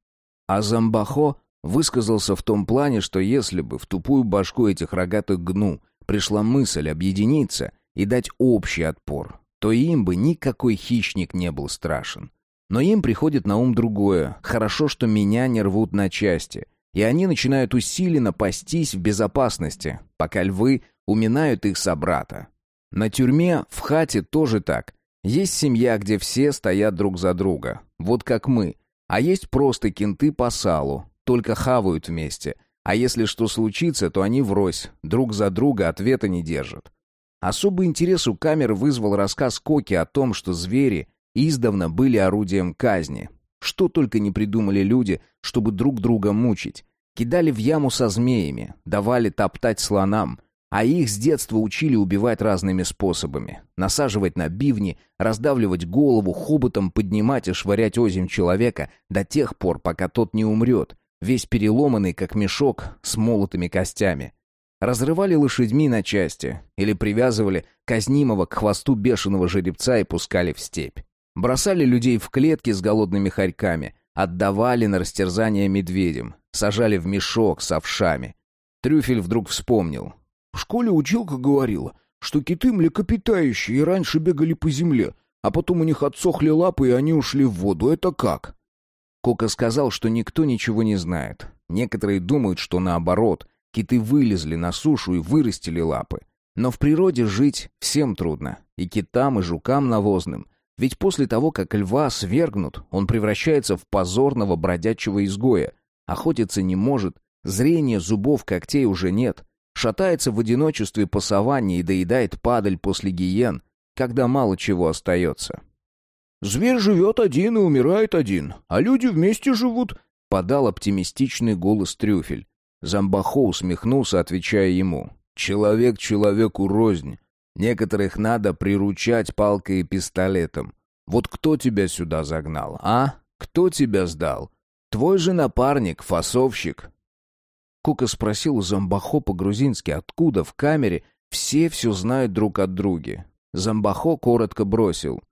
А Замбахо высказался в том плане, что если бы в тупую башку этих рогатых гну пришла мысль объединиться и дать общий отпор, то им бы никакой хищник не был страшен. Но им приходит на ум другое. Хорошо, что меня не рвут на части и они начинают усиленно пастись в безопасности, пока львы уминают их собрата. На тюрьме, в хате тоже так. Есть семья, где все стоят друг за друга, вот как мы, а есть просто кенты по салу, только хавают вместе, а если что случится, то они врозь, друг за друга ответа не держат. Особый интерес у камер вызвал рассказ Коки о том, что звери издавна были орудием казни, что только не придумали люди, чтобы друг друга мучить. Кидали в яму со змеями, давали топтать слонам, а их с детства учили убивать разными способами. Насаживать на бивни, раздавливать голову, хоботом поднимать и швырять озим человека до тех пор, пока тот не умрет, весь переломанный, как мешок с молотыми костями. Разрывали лошадьми на части или привязывали казнимого к хвосту бешеного жеребца и пускали в степь. Бросали людей в клетки с голодными хорьками, отдавали на растерзание медведям, сажали в мешок с овшами. Трюфель вдруг вспомнил. В школе училка говорила, что киты млекопитающие и раньше бегали по земле, а потом у них отсохли лапы, и они ушли в воду. Это как? Кока сказал, что никто ничего не знает. Некоторые думают, что наоборот, киты вылезли на сушу и вырастили лапы. Но в природе жить всем трудно, и китам, и жукам навозным, ведь после того, как льва свергнут, он превращается в позорного бродячего изгоя. Охотиться не может, Зрения, зубов, когтей уже нет. Шатается в одиночестве по саванне и доедает падаль после гиен, когда мало чего остается. «Зверь живет один и умирает один, а люди вместе живут», — подал оптимистичный голос Трюфель. Замбахо усмехнулся, отвечая ему. «Человек человеку рознь. Некоторых надо приручать палкой и пистолетом. Вот кто тебя сюда загнал, а? Кто тебя сдал? Твой же напарник, фасовщик». Кука спросил у Замбахо по-грузински, откуда в камере все все знают друг от друга. Замбахо коротко бросил.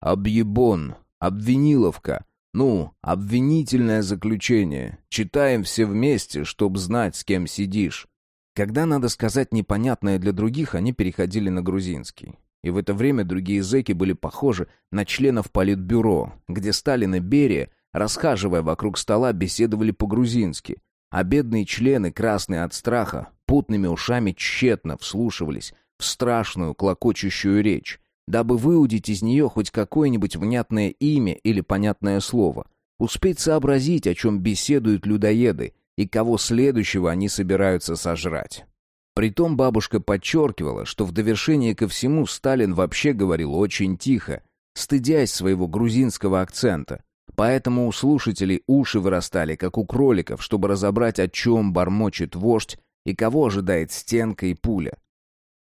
«Объебон, обвиниловка, ну, обвинительное заключение. Читаем все вместе, чтоб знать, с кем сидишь». Когда надо сказать непонятное для других, они переходили на грузинский. И в это время другие зэки были похожи на членов политбюро, где Сталин и Берия, расхаживая вокруг стола, беседовали по-грузински, а бедные члены, красные от страха, путными ушами тщетно вслушивались в страшную клокочущую речь, дабы выудить из нее хоть какое-нибудь внятное имя или понятное слово, успеть сообразить, о чем беседуют людоеды и кого следующего они собираются сожрать. Притом бабушка подчеркивала, что в довершение ко всему Сталин вообще говорил очень тихо, стыдясь своего грузинского акцента. Поэтому у слушателей уши вырастали, как у кроликов, чтобы разобрать, о чем бормочет вождь и кого ожидает стенка и пуля.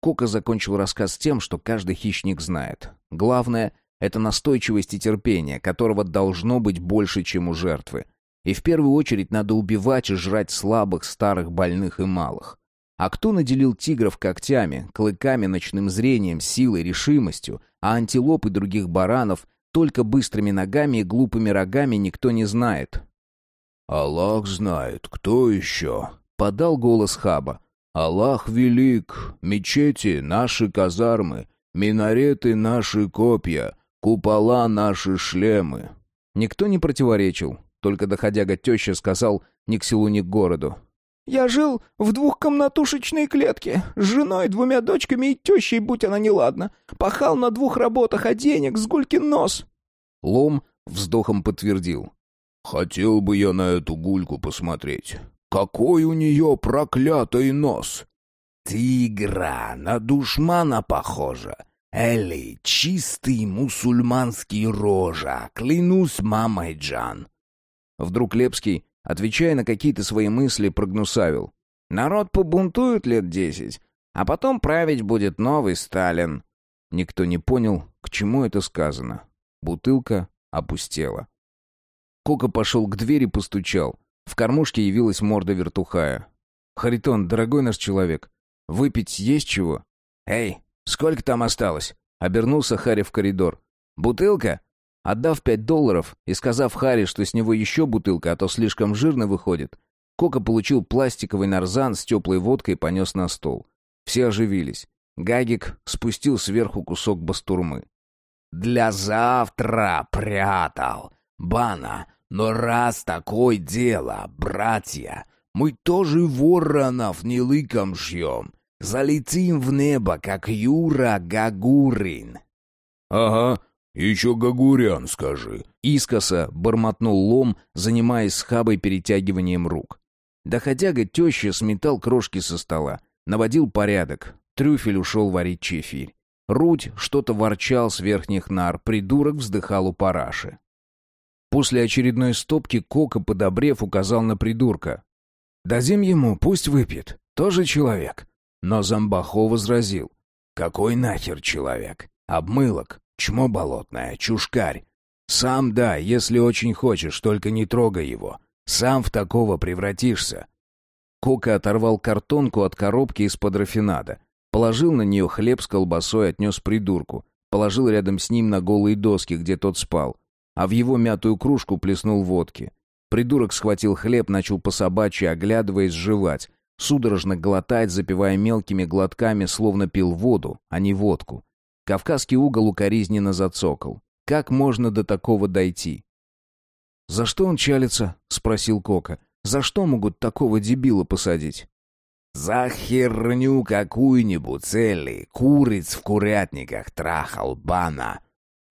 Кока закончил рассказ тем, что каждый хищник знает. Главное — это настойчивость и терпение, которого должно быть больше, чем у жертвы. И в первую очередь надо убивать и жрать слабых, старых, больных и малых. А кто наделил тигров когтями, клыками, ночным зрением, силой, решимостью, а антилоп и других баранов только быстрыми ногами и глупыми рогами никто не знает. «Аллах знает, кто еще?» — подал голос Хаба. «Аллах велик, мечети — наши казармы, минареты — наши копья, купола — наши шлемы». Никто не противоречил, только доходяга теща сказал ни к селу, ни к городу. Я жил в двухкомнатушечной клетке с женой, двумя дочками и тещей, будь она неладна. Пахал на двух работах, а денег с гулькин нос». Лом вздохом подтвердил. «Хотел бы я на эту гульку посмотреть. Какой у нее проклятый нос!» «Тигра, на душмана похожа. Эли, чистый мусульманский рожа, клянусь мамой Джан». Вдруг Лепский отвечая на какие-то свои мысли, прогнусавил. «Народ побунтует лет десять, а потом править будет новый Сталин». Никто не понял, к чему это сказано. Бутылка опустела. Кока пошел к двери, постучал. В кормушке явилась морда вертухая. «Харитон, дорогой наш человек, выпить есть чего?» «Эй, сколько там осталось?» Обернулся Харри в коридор. «Бутылка?» Отдав пять долларов и сказав Харри, что с него еще бутылка, а то слишком жирно выходит, Кока получил пластиковый нарзан с теплой водкой и понес на стол. Все оживились. Гагик спустил сверху кусок бастурмы. «Для завтра прятал. Бана, но раз такое дело, братья, мы тоже воронов не лыком шьем. Залетим в небо, как Юра Гагурин». «Ага, «Еще Гагурян скажи». Искоса бормотнул лом, занимаясь с хабой перетягиванием рук. Доходяга теща сметал крошки со стола, наводил порядок. Трюфель ушел варить чефирь. Рудь что-то ворчал с верхних нар, придурок вздыхал у параши. После очередной стопки Кока, подобрев, указал на придурка. «Дадим ему, пусть выпьет. Тоже человек». Но Замбахо возразил. «Какой нахер человек? Обмылок. Чмо болотное, чушкарь. Сам да, если очень хочешь, только не трогай его. Сам в такого превратишься». Кока оторвал картонку от коробки из-под рафинада. Положил на нее хлеб с колбасой, отнес придурку. Положил рядом с ним на голые доски, где тот спал. А в его мятую кружку плеснул водки. Придурок схватил хлеб, начал по собачьи, оглядываясь, жевать. Судорожно глотать, запивая мелкими глотками, словно пил воду, а не водку. Кавказский угол укоризненно зацокал. Как можно до такого дойти? «За что он чалится?» — спросил Кока. «За что могут такого дебила посадить?» «За херню какую-нибудь, цели, куриц в курятниках трахал, бана!»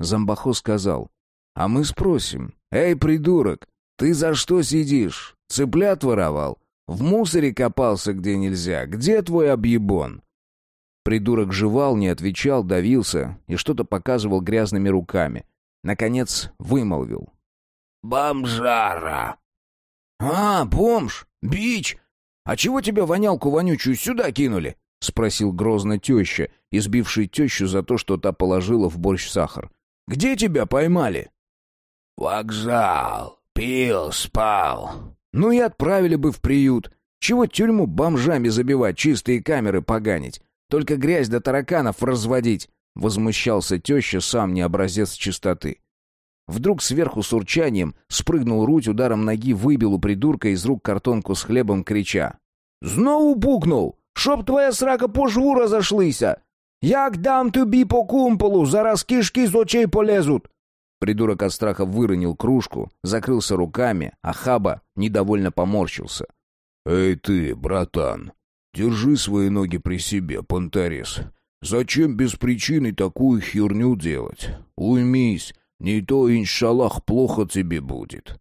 Замбахо сказал. «А мы спросим. Эй, придурок, ты за что сидишь? Цыплят воровал? В мусоре копался где нельзя. Где твой объебон?» Придурок жевал, не отвечал, давился и что-то показывал грязными руками. Наконец вымолвил. «Бомжара!» «А, бомж! Бич! А чего тебя вонялку вонючую сюда кинули?» — спросил грозно теща, избивший тещу за то, что та положила в борщ сахар. «Где тебя поймали?» «Вокзал. Пил, спал». «Ну и отправили бы в приют. Чего тюрьму бомжами забивать, чистые камеры поганить? Только грязь до тараканов разводить!» — возмущался теща, сам не образец чистоты. Вдруг сверху с урчанием спрыгнул Руть, ударом ноги выбил у придурка из рук картонку с хлебом, крича. «Знову пукнул! Чтоб твоя срака по жву разошлися! Як дам тобі по кумполу, зараз кишки з очей полезут!» Придурок от страха выронил кружку, закрылся руками, а Хаба недовольно поморщился. «Эй ты, братан, держи свои ноги при себе, понторез. Зачем без причины такую херню делать? Уймись, не то, иншаллах, плохо тебе будет.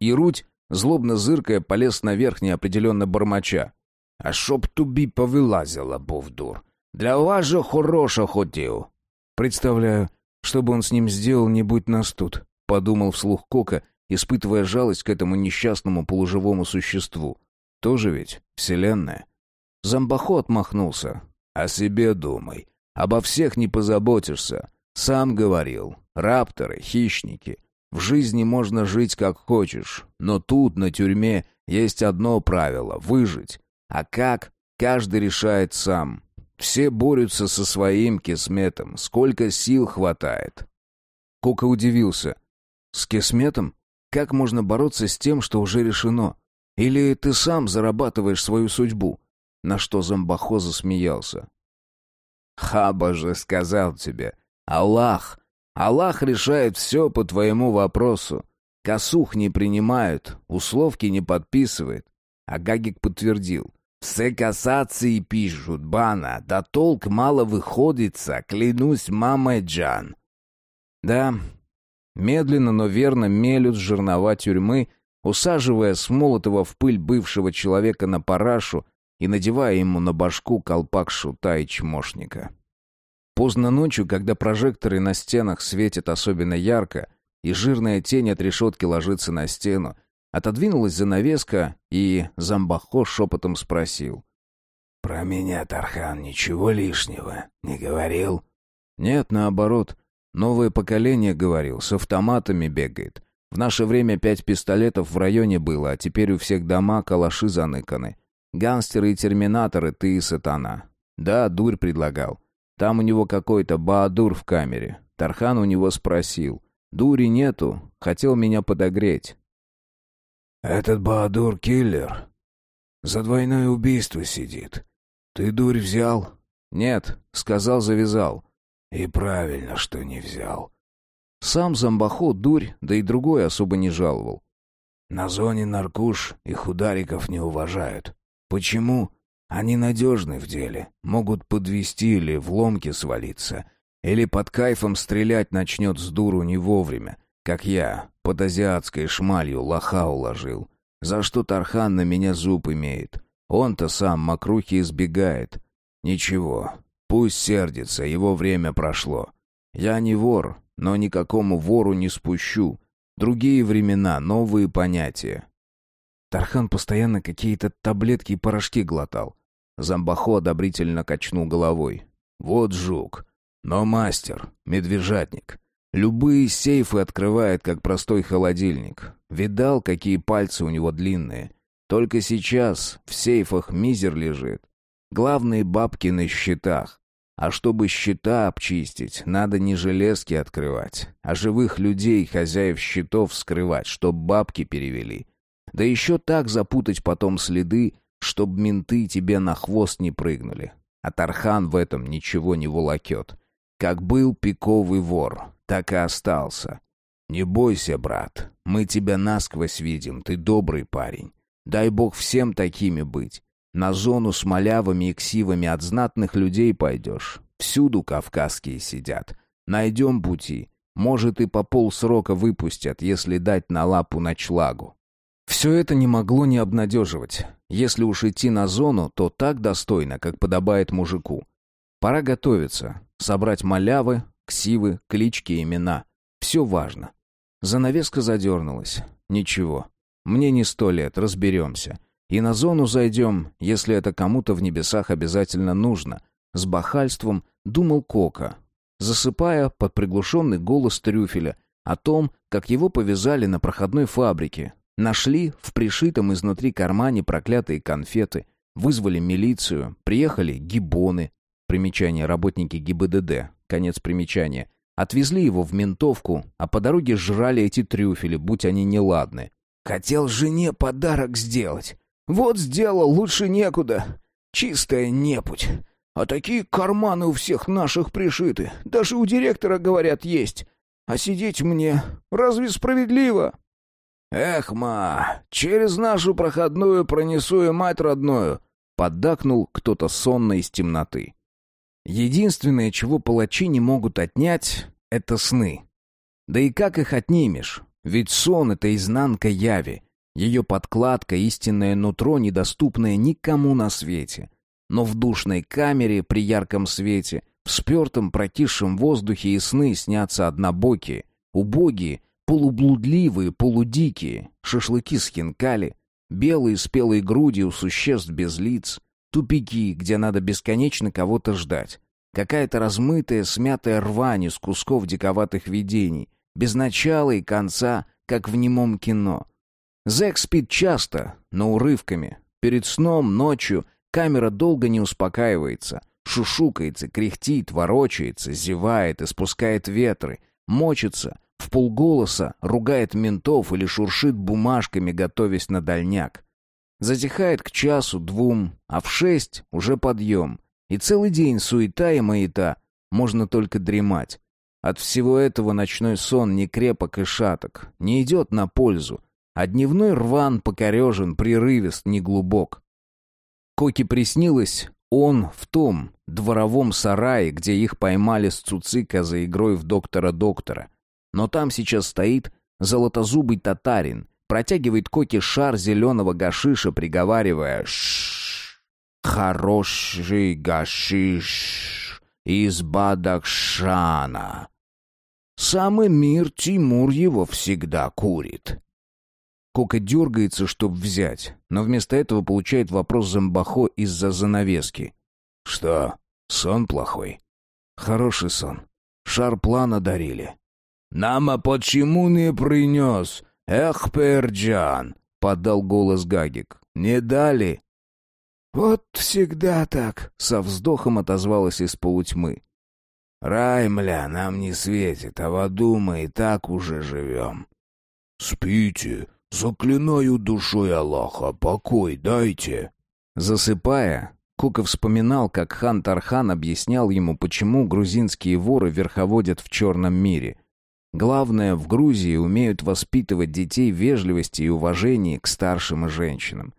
И Руть, злобно зыркая, полез наверх неопределенно бормоча. А чтоб туби повилазила, бовдур. Для вас же хорошо хотел. Представляю, что бы он с ним сделал, не будь нас тут, подумал вслух Кока, испытывая жалость к этому несчастному полуживому существу. Тоже ведь вселенная. Замбахо отмахнулся. О себе думай. Обо всех не позаботишься. Сам говорил, рапторы, хищники. В жизни можно жить как хочешь, но тут, на тюрьме, есть одно правило — выжить. А как, каждый решает сам. Все борются со своим кисметом, сколько сил хватает. Кока удивился. С кисметом? Как можно бороться с тем, что уже решено? Или ты сам зарабатываешь свою судьбу? На что зомбахо засмеялся. Хаба же сказал тебе, Аллах. Аллах решает все по твоему вопросу. Косух не принимают, условки не подписывает. А Гагик подтвердил. Все касации пишут, бана, да толк мало выходится, клянусь мамой Джан. Да, медленно, но верно мелют жернова тюрьмы, усаживая Смолотова в пыль бывшего человека на парашу и надевая ему на башку колпак шута и чмошника. Поздно ночью, когда прожекторы на стенах светят особенно ярко, и жирная тень от решетки ложится на стену, отодвинулась занавеска, и Замбахо шепотом спросил. «Про меня, Тархан, ничего лишнего не говорил?» «Нет, наоборот. Новое поколение, говорил, с автоматами бегает. В наше время пять пистолетов в районе было, а теперь у всех дома калаши заныканы. Гангстеры и терминаторы, ты и сатана. Да, дурь предлагал. Там у него какой-то Баадур в камере. Тархан у него спросил. Дури нету, хотел меня подогреть. «Этот Баадур киллер. За двойное убийство сидит. Ты дурь взял?» «Нет», — сказал, завязал. «И правильно, что не взял». Сам Замбахо дурь, да и другой особо не жаловал. «На зоне наркуш и худариков не уважают. Почему?» Они надежны в деле, могут подвести или в ломке свалиться, или под кайфом стрелять начнет с дуру не вовремя, как я под азиатской шмалью лоха уложил, за что Тархан на меня зуб имеет. Он-то сам мокрухи избегает. Ничего, пусть сердится, его время прошло. Я не вор, но никакому вору не спущу. Другие времена, новые понятия. Тархан постоянно какие-то таблетки и порошки глотал. Замбахо одобрительно качнул головой. «Вот жук. Но мастер, медвежатник. Любые сейфы открывает, как простой холодильник. Видал, какие пальцы у него длинные. Только сейчас в сейфах мизер лежит. Главные бабки на счетах. А чтобы счета обчистить, надо не железки открывать, а живых людей, хозяев счетов, скрывать, чтоб бабки перевели. Да еще так запутать потом следы, чтоб менты тебе на хвост не прыгнули. А Тархан в этом ничего не волокет. Как был пиковый вор, так и остался. Не бойся, брат, мы тебя насквозь видим, ты добрый парень. Дай бог всем такими быть. На зону с малявами и ксивами от знатных людей пойдешь. Всюду кавказские сидят. Найдем пути. Может, и по полсрока выпустят, если дать на лапу ночлагу. Все это не могло не обнадеживать. Если уж идти на зону, то так достойно, как подобает мужику. Пора готовиться, собрать малявы, ксивы, клички, имена. Все важно. Занавеска задернулась. Ничего. Мне не сто лет, разберемся. И на зону зайдем, если это кому-то в небесах обязательно нужно. С бахальством думал Кока, засыпая под приглушенный голос трюфеля о том, как его повязали на проходной фабрике. Нашли в пришитом изнутри кармане проклятые конфеты, вызвали милицию, приехали гибоны, примечание работники ГИБДД, конец примечания, отвезли его в ментовку, а по дороге жрали эти трюфели, будь они неладны. Хотел жене подарок сделать. Вот сделал, лучше некуда. Чистая непуть. А такие карманы у всех наших пришиты. Даже у директора, говорят, есть. А сидеть мне разве справедливо? Эх, ма, через нашу проходную пронесу и мать родную. Поддакнул кто-то сонно из темноты. Единственное, чего палачи не могут отнять, это сны. Да и как их отнимешь? Ведь сон — это изнанка яви. Ее подкладка — истинное нутро, недоступное никому на свете. Но в душной камере при ярком свете, в спертом протишем воздухе и сны снятся однобокие, убогие, полублудливые, полудикие, шашлыки с хинкали, белые спелые груди у существ без лиц, тупики, где надо бесконечно кого-то ждать, какая-то размытая, смятая рвань из кусков диковатых видений — без начала и конца, как в немом кино. Зэк спит часто, но урывками. Перед сном, ночью, камера долго не успокаивается. Шушукается, кряхтит, ворочается, зевает, испускает ветры, мочится, в полголоса ругает ментов или шуршит бумажками, готовясь на дальняк. Затихает к часу, двум, а в шесть уже подъем. И целый день суета и маята, можно только дремать. От всего этого ночной сон не крепок и шаток, не идет на пользу, а дневной рван покорежен, прерывист, неглубок. Коке приснилось, он в том дворовом сарае, где их поймали с Цуцика за игрой в доктора-доктора. Но там сейчас стоит золотозубый татарин, протягивает Коке шар зеленого гашиша, приговаривая «Шшш, хороший гашиш из Бадахшана». Самый мир Тимур его всегда курит. Кока дергается, чтоб взять, но вместо этого получает вопрос Замбахо из-за занавески. «Что, сон плохой?» «Хороший сон. Шар плана дарили». «Нам а почему не принес? Эх, Перджан!» — подал голос Гагик. «Не дали?» «Вот всегда так», — со вздохом отозвалась из полутьмы. Рай, мля, нам не светит, а в аду мы и так уже живем. Спите, заклинаю душой Аллаха, покой дайте. Засыпая, Кука вспоминал, как хан Тархан объяснял ему, почему грузинские воры верховодят в черном мире. Главное, в Грузии умеют воспитывать детей вежливости и уважении к старшим и женщинам.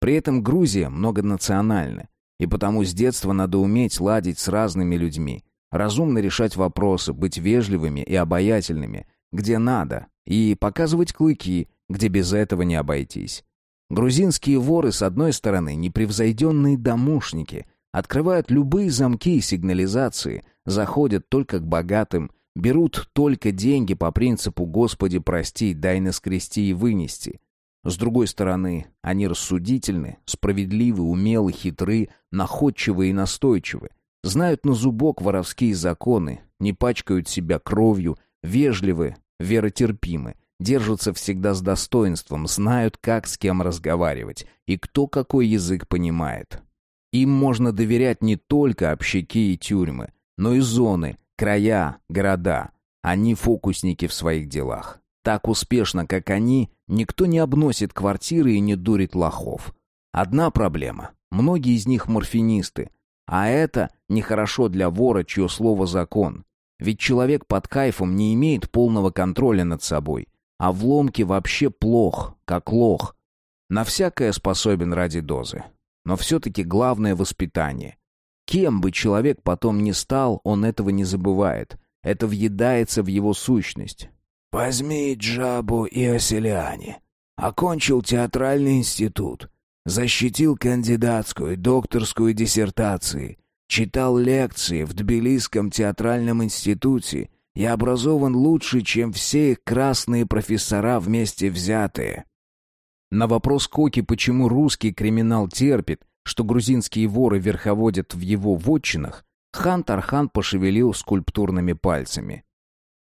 При этом Грузия многонациональна, и потому с детства надо уметь ладить с разными людьми, разумно решать вопросы, быть вежливыми и обаятельными, где надо, и показывать клыки, где без этого не обойтись. Грузинские воры, с одной стороны, непревзойденные домушники, открывают любые замки и сигнализации, заходят только к богатым, берут только деньги по принципу «Господи, прости, дай наскрести и вынести». С другой стороны, они рассудительны, справедливы, умелы, хитры, находчивы и настойчивы. Знают на зубок воровские законы, не пачкают себя кровью, вежливы, веротерпимы, держатся всегда с достоинством, знают, как с кем разговаривать и кто какой язык понимает. Им можно доверять не только общаки и тюрьмы, но и зоны, края, города. Они фокусники в своих делах. Так успешно, как они, никто не обносит квартиры и не дурит лохов. Одна проблема. Многие из них морфинисты, а это нехорошо для вора, чье слово закон. Ведь человек под кайфом не имеет полного контроля над собой. А в ломке вообще плох, как лох. На всякое способен ради дозы. Но все-таки главное воспитание. Кем бы человек потом ни стал, он этого не забывает. Это въедается в его сущность. «Возьми Джабу и Оселяне. Окончил театральный институт. Защитил кандидатскую, докторскую диссертации. Читал лекции в Тбилисском театральном институте и образован лучше, чем все красные профессора вместе взятые. На вопрос Коки, почему русский криминал терпит, что грузинские воры верховодят в его вотчинах, хан Тархан пошевелил скульптурными пальцами.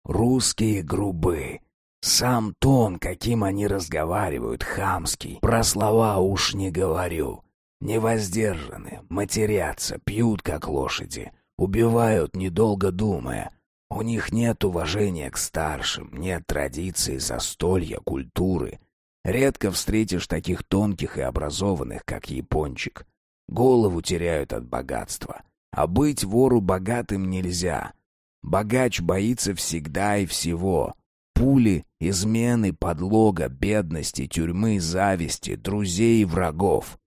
«Русские грубы. Сам тон, каким они разговаривают, хамский. Про слова уж не говорю. Невоздержаны, матерятся, пьют, как лошади. Убивают, недолго думая. У них нет уважения к старшим, нет традиции, застолья, культуры. Редко встретишь таких тонких и образованных, как япончик. Голову теряют от богатства. А быть вору богатым нельзя. Богач боится всегда и всего. Пули, измены, подлога, бедности, тюрьмы, зависти, друзей и врагов.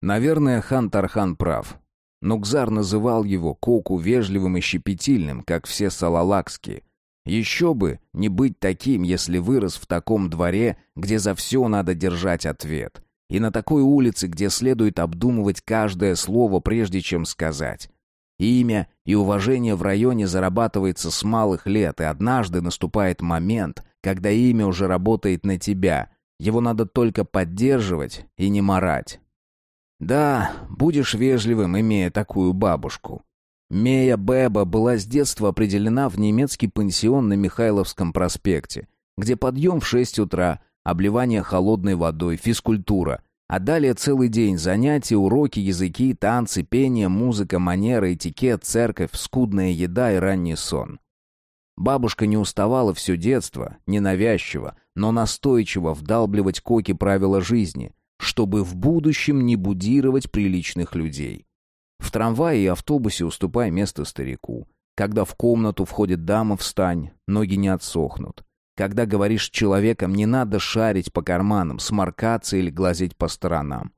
Наверное, хан Тархан прав. Нукзар называл его Коку вежливым и щепетильным, как все салалакские. Еще бы не быть таким, если вырос в таком дворе, где за все надо держать ответ. И на такой улице, где следует обдумывать каждое слово, прежде чем сказать. Имя и уважение в районе зарабатывается с малых лет, и однажды наступает момент, когда имя уже работает на тебя. Его надо только поддерживать и не марать. Да, будешь вежливым, имея такую бабушку. Мея Беба была с детства определена в немецкий пансион на Михайловском проспекте, где подъем в шесть утра, обливание холодной водой, физкультура, а далее целый день занятия, уроки, языки, танцы, пение, музыка, манера, этикет, церковь, скудная еда и ранний сон. Бабушка не уставала все детство, ненавязчиво, но настойчиво вдалбливать Коки правила жизни, чтобы в будущем не будировать приличных людей. В трамвае и автобусе уступай место старику. Когда в комнату входит дама, встань, ноги не отсохнут. Когда говоришь с человеком, не надо шарить по карманам, сморкаться или глазеть по сторонам.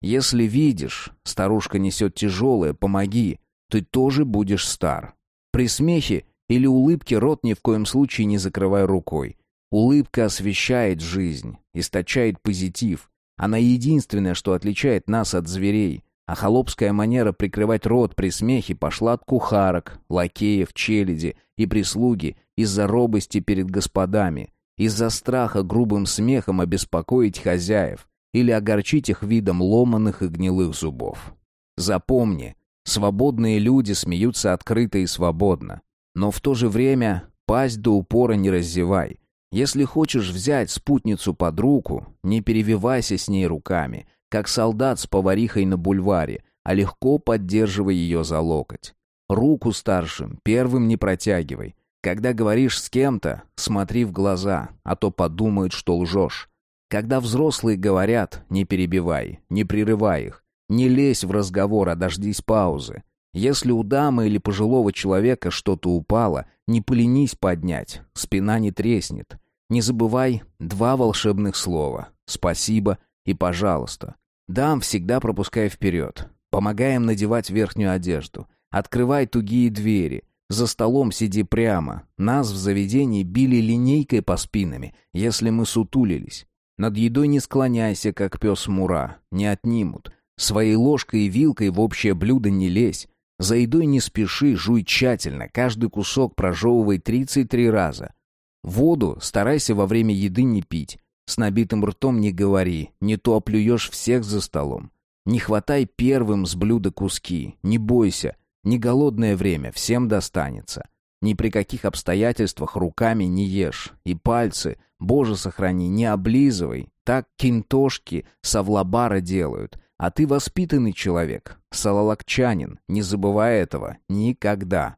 Если видишь, старушка несет тяжелое, помоги, ты тоже будешь стар. При смехе или улыбке рот ни в коем случае не закрывай рукой. Улыбка освещает жизнь, источает позитив. Она единственное, что отличает нас от зверей. А холопская манера прикрывать рот при смехе пошла от кухарок, лакеев, челяди и прислуги из-за робости перед господами, из-за страха грубым смехом обеспокоить хозяев или огорчить их видом ломаных и гнилых зубов. Запомни, свободные люди смеются открыто и свободно, но в то же время пасть до упора не раздевай. Если хочешь взять спутницу под руку, не перевивайся с ней руками, как солдат с поварихой на бульваре, а легко поддерживай ее за локоть. Руку старшим первым не протягивай. Когда говоришь с кем-то, смотри в глаза, а то подумают, что лжешь. Когда взрослые говорят, не перебивай, не прерывай их. Не лезь в разговор, а дождись паузы. Если у дамы или пожилого человека что-то упало, не поленись поднять, спина не треснет. Не забывай два волшебных слова «спасибо» и «пожалуйста». Дам всегда пропускай вперед. Помогаем надевать верхнюю одежду. Открывай тугие двери. За столом сиди прямо. Нас в заведении били линейкой по спинами, если мы сутулились. Над едой не склоняйся, как пес Мура. Не отнимут. Своей ложкой и вилкой в общее блюдо не лезь. За едой не спеши, жуй тщательно. Каждый кусок прожевывай 33 раза. Воду старайся во время еды не пить. С набитым ртом не говори, не то оплюешь всех за столом. Не хватай первым с блюда куски, не бойся, не голодное время, всем достанется. Ни при каких обстоятельствах руками не ешь, и пальцы, боже сохрани, не облизывай, так кинтошки совлабара делают, а ты воспитанный человек, салалакчанин, не забывай этого никогда.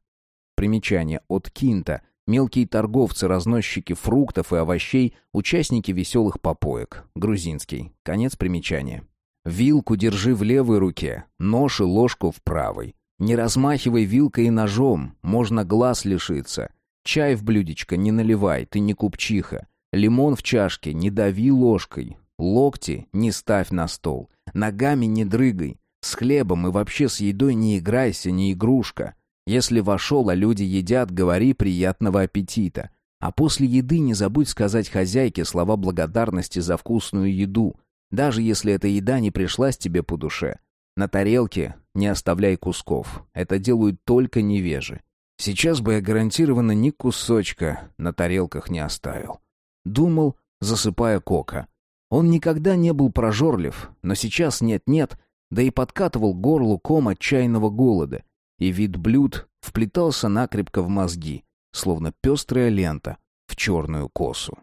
Примечание от кинта – Мелкие торговцы, разносчики фруктов и овощей, участники веселых попоек. Грузинский. Конец примечания. Вилку держи в левой руке, нож и ложку в правой. Не размахивай вилкой и ножом, можно глаз лишиться. Чай в блюдечко не наливай, ты не купчиха. Лимон в чашке не дави ложкой. Локти не ставь на стол. Ногами не дрыгай. С хлебом и вообще с едой не играйся, не игрушка. Если вошел, а люди едят, говори приятного аппетита. А после еды не забудь сказать хозяйке слова благодарности за вкусную еду. Даже если эта еда не пришлась тебе по душе. На тарелке не оставляй кусков. Это делают только невежи. Сейчас бы я гарантированно ни кусочка на тарелках не оставил. Думал, засыпая кока. Он никогда не был прожорлив, но сейчас нет-нет, да и подкатывал горлу ком отчаянного голода, и вид блюд вплетался накрепко в мозги, словно пестрая лента в черную косу.